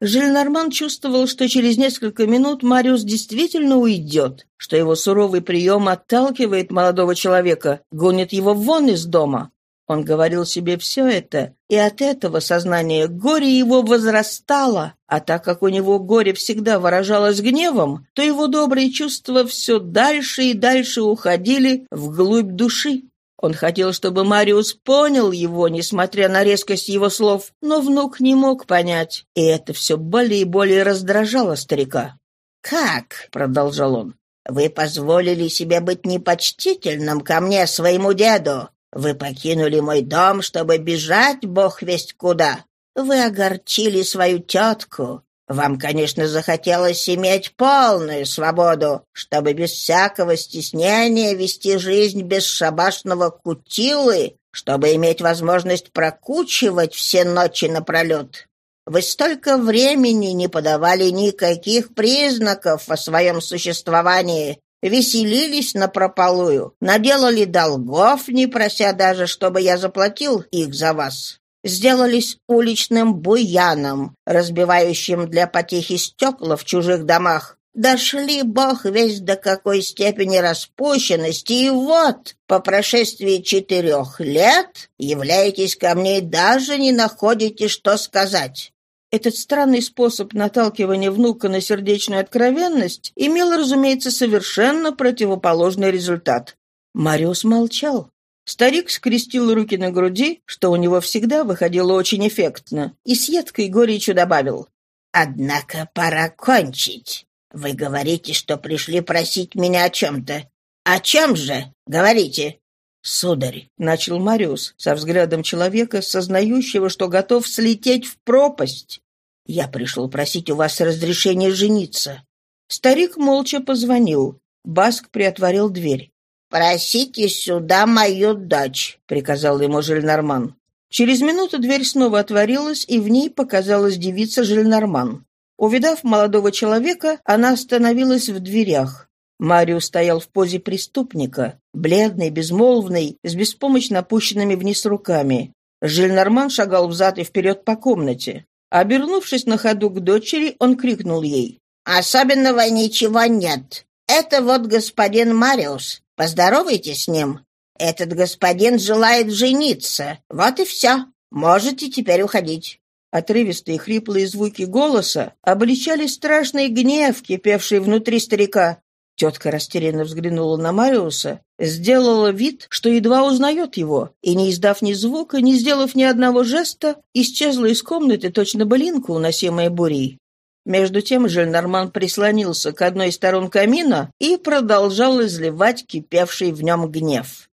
[SPEAKER 1] Жильнарман чувствовал, что через несколько минут Мариус действительно уйдет, что его суровый прием отталкивает молодого человека, гонит его вон из дома. Он говорил себе все это, и от этого сознание горе его возрастало, а так как у него горе всегда выражалось гневом, то его добрые чувства все дальше и дальше уходили вглубь души. Он хотел, чтобы Мариус понял его, несмотря на резкость его слов, но внук не мог понять, и это все более и более раздражало старика.
[SPEAKER 2] «Как?» — продолжал он. «Вы позволили себе быть непочтительным ко мне, своему деду. Вы покинули мой дом, чтобы бежать бог весть куда. Вы огорчили свою тетку. Вам, конечно, захотелось иметь полную свободу, чтобы без всякого стеснения вести жизнь без шабашного кутилы, чтобы иметь возможность прокучивать все ночи напролет. Вы столько времени не подавали никаких признаков о своем существовании, веселились напропалую, наделали долгов, не прося даже, чтобы я заплатил их за вас. Сделались уличным буяном, разбивающим для потехи стекла в чужих домах, Дошли бог весь до какой степени распущенности, и вот, по прошествии четырех лет, являетесь ко мне и даже не находите, что сказать.
[SPEAKER 1] Этот странный способ наталкивания внука на сердечную откровенность имел, разумеется, совершенно противоположный результат. Мариус молчал. Старик скрестил руки на груди, что у него всегда выходило очень эффектно, и с едкой горечью добавил.
[SPEAKER 2] «Однако пора кончить. «Вы говорите, что пришли просить меня о чем-то. О чем же? Говорите!»
[SPEAKER 1] «Сударь», — начал Мариус со взглядом человека, сознающего, что готов слететь в пропасть, «я пришел просить у вас разрешения жениться». Старик молча позвонил. Баск приотворил дверь.
[SPEAKER 2] «Просите сюда мою дочь», — приказал ему Жильнарман.
[SPEAKER 1] Через минуту дверь снова отворилась, и в ней показалась девица Жильнарман. Увидав молодого человека, она остановилась в дверях. Марио стоял в позе преступника, бледный, безмолвный, с беспомощно опущенными вниз руками. Жильнарман шагал взад и вперед по комнате. Обернувшись на ходу к дочери, он крикнул ей.
[SPEAKER 2] «Особенного ничего нет. Это вот господин Мариус. Поздоровайтесь с ним. Этот господин желает жениться. Вот и все. Можете теперь уходить».
[SPEAKER 1] Отрывистые хриплые звуки голоса обличали страшный гнев, кипевший внутри старика. Тетка растерянно взглянула на Мариуса, сделала вид, что едва узнает его, и, не издав ни звука, не сделав ни одного жеста, исчезла из комнаты точно былинка, уносимая бурей. Между тем Жильнарман прислонился к одной из сторон камина и продолжал изливать кипевший в нем гнев.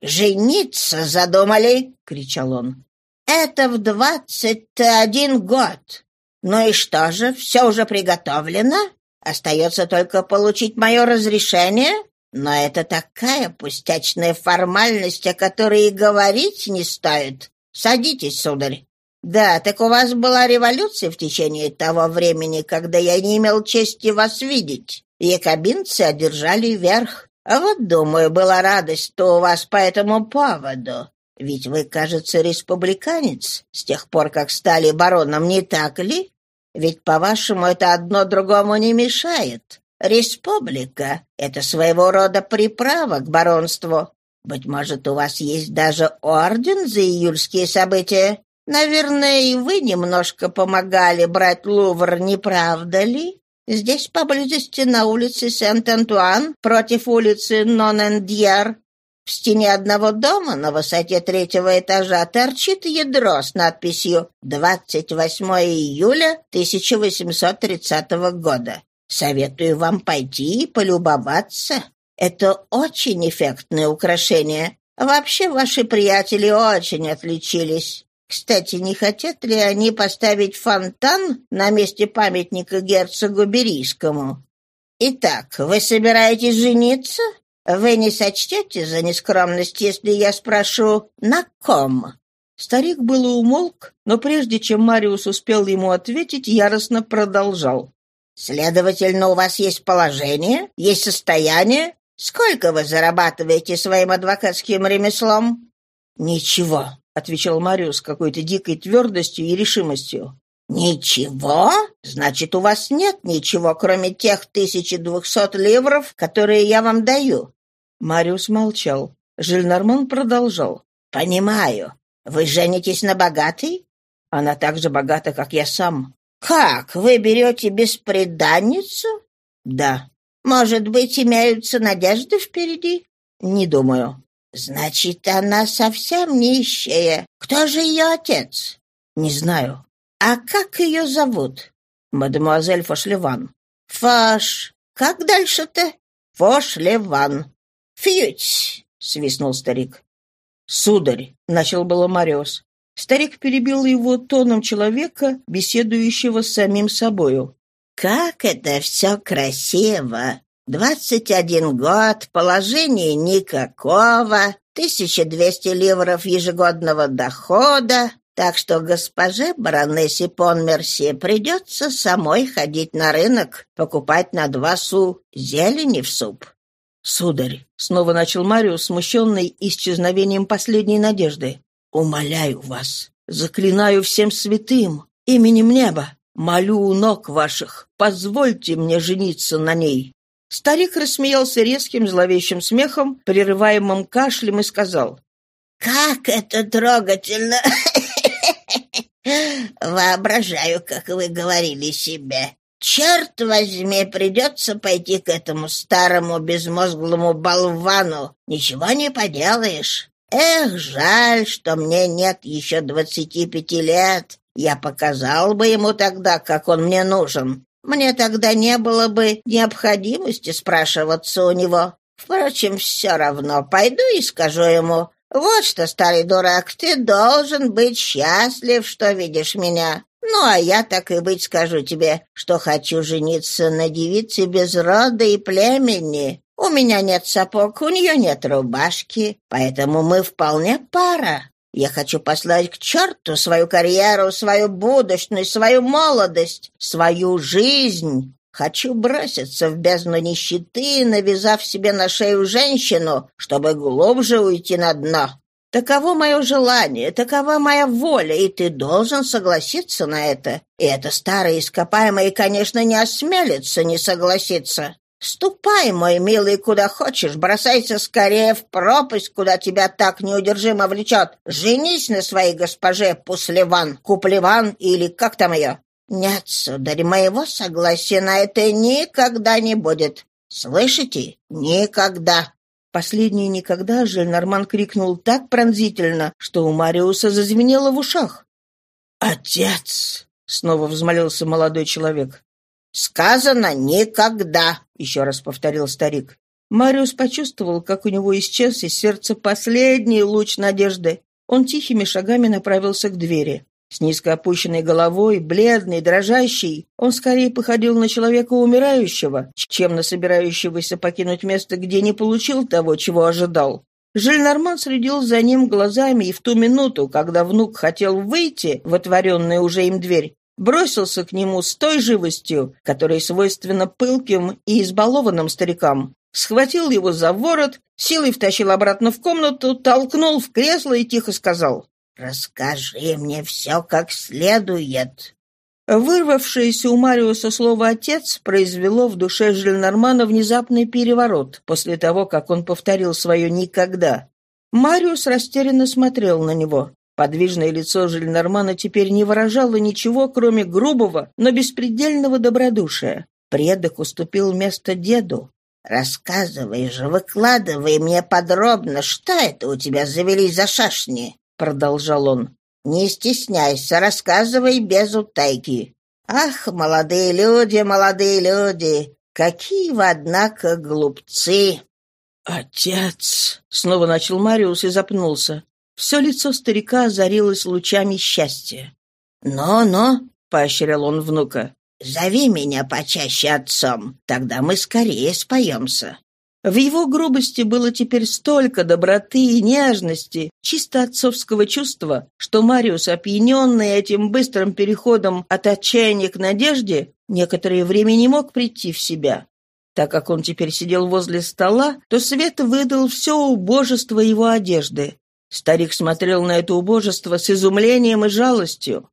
[SPEAKER 2] «Жениться задумали!» — кричал он. Это в двадцать один год. Ну и что же, все уже приготовлено? Остается только получить мое разрешение? Но это такая пустячная формальность, о которой и говорить не стоит. Садитесь, сударь. Да, так у вас была революция в течение того времени, когда я не имел чести вас видеть. Якобинцы одержали верх. А вот, думаю, была радость, что у вас по этому поводу. Ведь вы, кажется, республиканец с тех пор, как стали бароном, не так ли? Ведь, по-вашему, это одно другому не мешает. Республика — это своего рода приправа к баронству. Быть может, у вас есть даже орден за июльские события? Наверное, и вы немножко помогали брать Лувр, не правда ли? Здесь поблизости на улице Сент-Антуан против улицы Нонендьер в стене одного дома на высоте третьего этажа торчит ядро с надписью «28 июля 1830 года». Советую вам пойти и полюбоваться. Это очень эффектное украшение. Вообще, ваши приятели очень отличились. Кстати, не хотят ли они поставить фонтан на месте памятника герцогу Берийскому? Итак, вы собираетесь жениться? Вы не сочтете за нескромность, если я спрошу, на ком?»
[SPEAKER 1] Старик было умолк, но прежде чем Мариус успел ему ответить, яростно продолжал.
[SPEAKER 2] «Следовательно, у вас есть положение, есть состояние? Сколько вы зарабатываете своим адвокатским ремеслом?»
[SPEAKER 1] «Ничего», — отвечал Мариус с какой-то дикой твердостью и решимостью.
[SPEAKER 2] «Ничего? Значит, у вас нет ничего, кроме тех 1200 ливров, которые я вам даю?»
[SPEAKER 1] Мариус молчал. Жильнарман продолжал.
[SPEAKER 2] «Понимаю. Вы женитесь на богатой?»
[SPEAKER 1] «Она так же богата, как я сам».
[SPEAKER 2] «Как? Вы берете беспреданницу?»
[SPEAKER 1] «Да».
[SPEAKER 2] «Может быть, имеются надежды впереди?»
[SPEAKER 1] «Не думаю».
[SPEAKER 2] «Значит, она совсем нищая. Кто же ее отец?»
[SPEAKER 1] «Не знаю».
[SPEAKER 2] «А как ее зовут?»
[SPEAKER 1] «Мадемуазель Фошлеван».
[SPEAKER 2] «Фош... Как дальше-то?»
[SPEAKER 1] «Фошлеван».
[SPEAKER 2] «Фьють!» — свистнул старик.
[SPEAKER 1] «Сударь!» — начал было Мариус. Старик перебил его тоном человека, беседующего с самим собою.
[SPEAKER 2] «Как это все красиво! Двадцать один год, положения никакого, тысяча двести ливров ежегодного дохода, так что госпоже баронессе Понмерси придется самой ходить на рынок, покупать на два су зелени в суп.
[SPEAKER 1] «Сударь», — снова начал Мариус, смущенный исчезновением последней надежды, — «умоляю вас, заклинаю всем святым, именем неба, молю у ног ваших, позвольте мне жениться на ней». Старик рассмеялся резким зловещим смехом, прерываемым кашлем, и сказал,
[SPEAKER 3] «Как это трогательно! Воображаю, как вы говорили себе. Черт возьми, придется пойти к этому старому безмозглому болвану. Ничего не поделаешь. Эх, жаль, что мне нет еще двадцати пяти лет. Я показал бы ему тогда, как он мне нужен. Мне тогда не было бы необходимости спрашиваться у него. Впрочем, все равно пойду и скажу ему, «Вот что, старый дурак, ты должен быть счастлив, что видишь меня. Ну, а я, так и быть, скажу тебе, что хочу жениться на девице без рода и племени. У меня нет сапог, у нее нет рубашки, поэтому мы вполне пара. Я хочу послать к черту свою карьеру, свою будущность, свою молодость, свою жизнь. Хочу броситься в бездну нищеты, навязав себе на шею женщину, чтобы глубже уйти на дно. Таково мое желание, такова моя воля, и ты должен согласиться на это. И это старые ископаемые, конечно, не осмелится не согласиться. Ступай, мой милый, куда хочешь, бросайся скорее в пропасть, куда тебя так неудержимо влечет. Женись на своей госпоже Пуслеван, Куплеван или как там ее. «Нет, сударь, моего согласия на это никогда не будет. Слышите? Никогда!»
[SPEAKER 1] Последнее «никогда» Жильнарман крикнул так пронзительно, что у Мариуса зазвенело в ушах. «Отец!» — снова взмолился молодой человек.
[SPEAKER 3] «Сказано «никогда», — еще раз повторил старик.
[SPEAKER 1] Мариус почувствовал, как у него исчез из сердца последний луч надежды. Он тихими шагами направился к двери. С низко опущенной головой, бледный, дрожащий, он скорее походил на человека умирающего, чем на собирающегося покинуть место, где не получил того, чего ожидал. Жильнарман следил за ним глазами, и в ту минуту, когда внук хотел выйти в отворенную уже им дверь, бросился к нему с той живостью, которая свойственна пылким и избалованным старикам. Схватил его за ворот, силой втащил обратно в комнату, толкнул в кресло и тихо сказал
[SPEAKER 3] «Расскажи мне все как следует».
[SPEAKER 1] Вырвавшееся у Мариуса слово «отец» произвело в душе Жильнармана внезапный переворот после того, как он повторил свое «никогда». Мариус растерянно смотрел на него. Подвижное лицо Жильнармана теперь не выражало ничего, кроме грубого, но беспредельного добродушия. Предок уступил место деду.
[SPEAKER 3] «Рассказывай же, выкладывай мне подробно, что это у тебя завелись за шашни?» продолжал он. «Не стесняйся, рассказывай без утайки. Ах, молодые люди, молодые люди, какие вы, однако, глупцы!»
[SPEAKER 1] «Отец!» — снова начал Мариус и запнулся. Все лицо старика озарилось лучами счастья.
[SPEAKER 3] «Но-но!» — поощрял он внука. «Зови меня почаще отцом, тогда мы скорее споемся».
[SPEAKER 1] В его грубости было теперь столько доброты и нежности, чисто отцовского чувства, что Мариус, опьяненный этим быстрым переходом от отчаяния к надежде, некоторое время не мог прийти в себя. Так как он теперь сидел возле стола, то свет выдал все убожество его одежды. Старик смотрел на это убожество с изумлением и жалостью.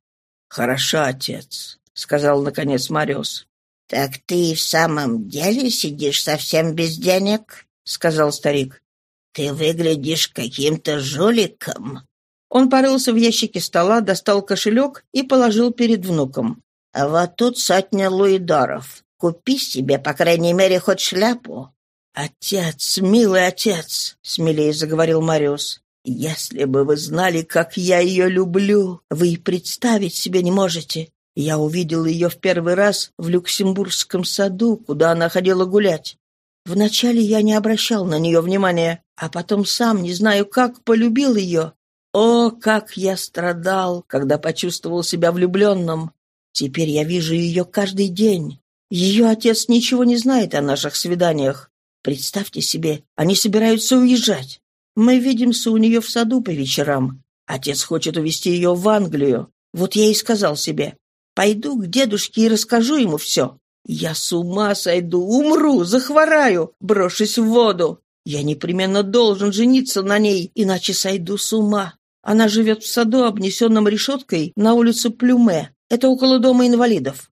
[SPEAKER 1] «Хорошо, отец», — сказал наконец Мариус.
[SPEAKER 3] «Так ты в самом деле сидишь совсем без денег?» — сказал старик. «Ты выглядишь каким-то жуликом».
[SPEAKER 1] Он порылся в ящике стола, достал кошелек и положил перед внуком.
[SPEAKER 3] «А вот тут сотня луидаров. Купи себе, по крайней мере, хоть шляпу».
[SPEAKER 1] «Отец, милый отец!» — смелее заговорил Мариус. «Если бы вы знали, как я ее люблю, вы и представить себе не можете. Я увидел ее в первый раз в Люксембургском саду, куда она ходила гулять. Вначале я не обращал на нее внимания, а потом сам, не знаю как, полюбил ее. О, как я страдал, когда почувствовал себя влюбленным. Теперь я вижу ее каждый день. Ее отец ничего не знает о наших свиданиях. Представьте себе, они собираются уезжать. Мы видимся у нее в саду по вечерам. Отец хочет увезти ее в Англию. Вот я и сказал себе, Пойду к дедушке и расскажу ему все. Я с ума сойду, умру, захвораю, брошусь в воду. Я непременно должен жениться на ней, иначе сойду с ума. Она живет в саду, обнесенном решеткой, на улице Плюме. Это около дома инвалидов».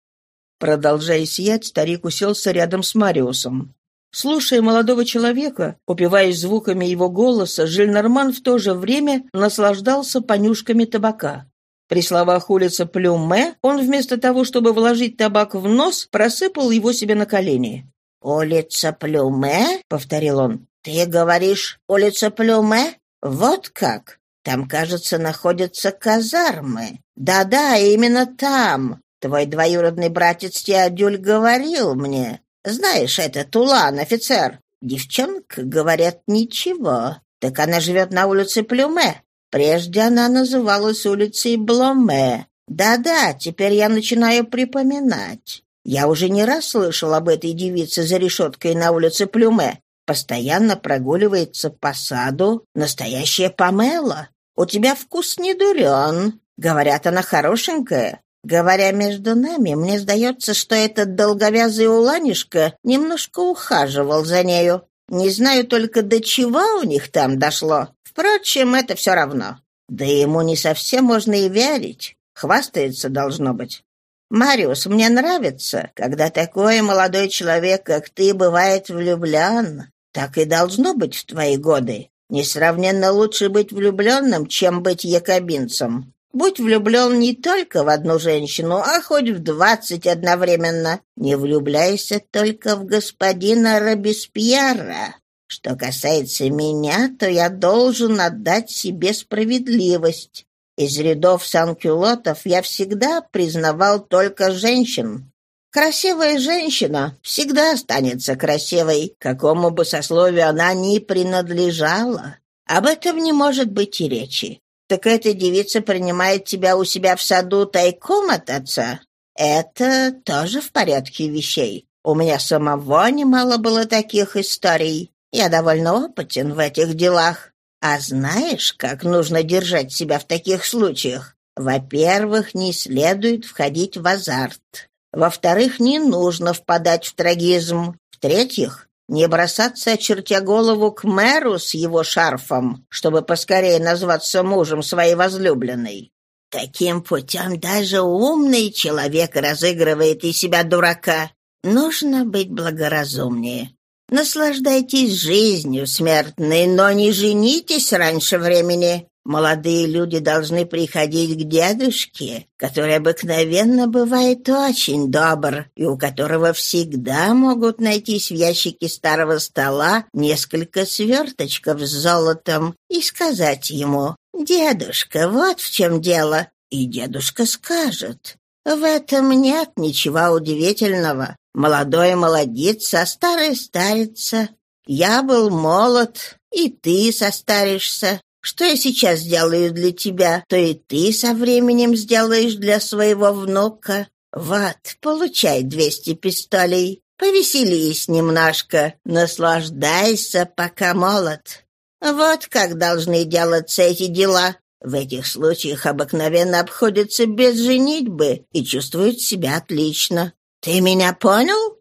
[SPEAKER 1] Продолжая сиять, старик уселся рядом с Мариусом. Слушая молодого человека, упиваясь звуками его голоса, Жильнорман в то же время наслаждался понюшками табака. При словах улица Плюме он вместо того, чтобы вложить табак в нос, просыпал его себе на колени.
[SPEAKER 2] «Улица Плюме?» — повторил он. «Ты говоришь, улица Плюме? Вот как? Там, кажется, находятся казармы. Да-да, именно там. Твой двоюродный братец Теодюль говорил мне. Знаешь, это Тулан, офицер. Девчонка, говорят, ничего. Так она живет на улице Плюме. Прежде она называлась улицей Бломе. Да-да, теперь я начинаю припоминать. Я уже не раз слышал об этой девице за решеткой на улице Плюме. Постоянно прогуливается по саду. Настоящая Памела. У тебя вкус не дурен. Говорят, она хорошенькая. Говоря между нами, мне сдается, что этот долговязый уланишка немножко ухаживал за нею. Не знаю только, до чего у них там дошло. Впрочем, это все равно. Да ему не совсем можно и верить. Хвастается, должно быть. Мариус, мне нравится, когда такой молодой человек, как ты, бывает влюблен. Так и должно быть в твои годы. Несравненно лучше быть влюбленным, чем быть якобинцем. Будь влюблен не только в одну женщину, а хоть в двадцать одновременно. Не влюбляйся только в господина Робеспьера. Что касается меня, то я должен отдать себе справедливость. Из рядов санкюлотов я всегда признавал только женщин. Красивая женщина всегда останется красивой, какому бы сословию она ни принадлежала. Об этом не может быть и речи. Так эта девица принимает тебя у себя в саду тайком от отца? Это тоже в порядке вещей. У меня самого немало было таких историй. Я довольно опытен в этих делах. А знаешь, как нужно держать себя в таких случаях? Во-первых, не следует входить в азарт. Во-вторых, не нужно впадать в трагизм. В-третьих, не бросаться, очертя голову, к мэру с его шарфом, чтобы поскорее назваться мужем своей возлюбленной. Таким путем даже умный человек разыгрывает из себя дурака. Нужно быть благоразумнее. Наслаждайтесь жизнью, смертные, но не женитесь раньше времени. Молодые люди должны приходить к дедушке, который обыкновенно бывает очень добр, и у которого всегда могут найтись в ящике старого стола несколько сверточков с золотом, и сказать ему «Дедушка, вот в чем дело». И дедушка скажет «В этом нет ничего удивительного. Молодой молодится, а старый старится. Я был молод, и ты состаришься. Что я сейчас сделаю для тебя, то и ты со временем сделаешь для своего внука. Вот, получай двести пистолей. Повеселись немножко, наслаждайся, пока молод. Вот как должны делаться эти дела. В этих случаях обыкновенно обходятся без женитьбы и чувствуют себя отлично. Ты меня понял?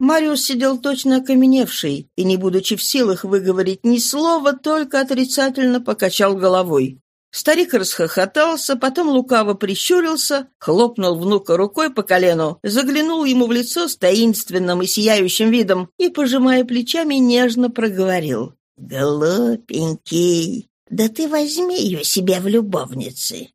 [SPEAKER 1] Мариус сидел точно окаменевший и, не будучи в силах выговорить ни слова, только отрицательно покачал головой. Старик расхохотался, потом лукаво прищурился, хлопнул внука рукой по колену, заглянул ему в лицо с таинственным и сияющим видом и, пожимая плечами, нежно проговорил.
[SPEAKER 2] «Глупенький, да ты возьми ее себе в любовницы».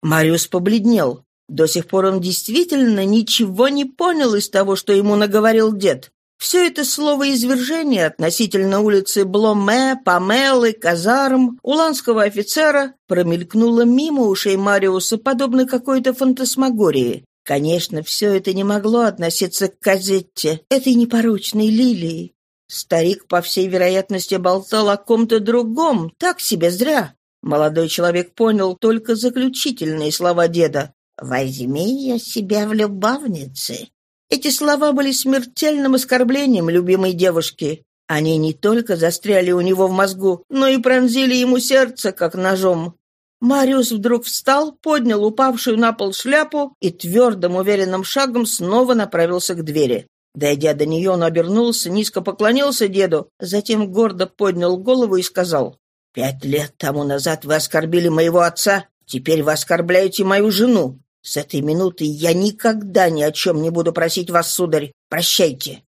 [SPEAKER 1] Мариус побледнел. До сих пор он действительно ничего не понял из того, что ему наговорил дед. Все это слово извержение относительно улицы Бломе, Памелы, казарм, уланского офицера промелькнуло мимо ушей Мариуса, подобно какой-то фантасмагории. Конечно, все это не могло относиться к Казетте, этой непорочной лилии. Старик, по всей вероятности, болтал о ком-то другом, так себе зря. Молодой человек понял только заключительные слова деда.
[SPEAKER 2] «Возьми я себя в любовницы».
[SPEAKER 1] Эти слова были смертельным оскорблением любимой девушки. Они не только застряли у него в мозгу, но и пронзили ему сердце, как ножом. Мариус вдруг встал, поднял упавшую на пол шляпу и твердым, уверенным шагом снова направился к двери. Дойдя до нее, он обернулся, низко поклонился деду, затем гордо поднял голову и сказал, «Пять лет тому назад вы оскорбили моего отца, теперь вы оскорбляете мою жену. С этой минуты я никогда ни о чем не буду просить вас, сударь. Прощайте».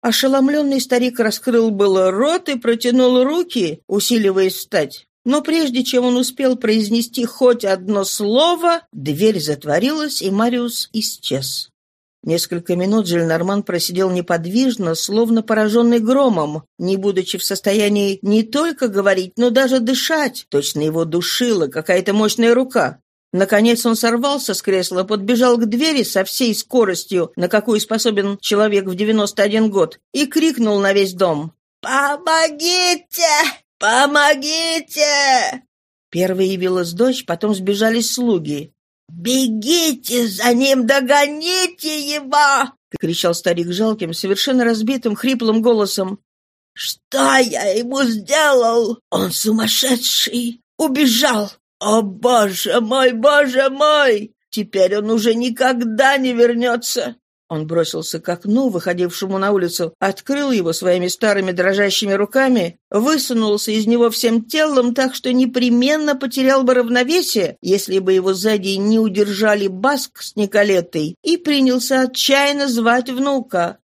[SPEAKER 1] Ошеломленный старик раскрыл было рот и протянул руки, усиливаясь встать. Но прежде чем он успел произнести хоть одно слово, дверь затворилась, и Мариус исчез. Несколько минут Жильнарман просидел неподвижно, словно пораженный громом, не будучи в состоянии не только говорить, но даже дышать. Точно его душила какая-то мощная рука. Наконец он сорвался с кресла, подбежал к двери со всей скоростью, на какую способен человек в 91 год, и крикнул на весь дом. «Помогите! Помогите!» Первой явилась дочь, потом сбежались слуги. «Бегите за ним, догоните его!» — кричал старик жалким, совершенно разбитым, хриплым голосом. «Что я ему сделал? Он сумасшедший! Убежал! О, боже мой, боже мой! Теперь он уже никогда не вернется!» Он бросился к окну, выходившему на улицу, открыл его своими старыми дрожащими руками, высунулся из него всем телом так, что непременно потерял бы равновесие, если бы его сзади не удержали Баск с Николетой, и принялся отчаянно звать внука.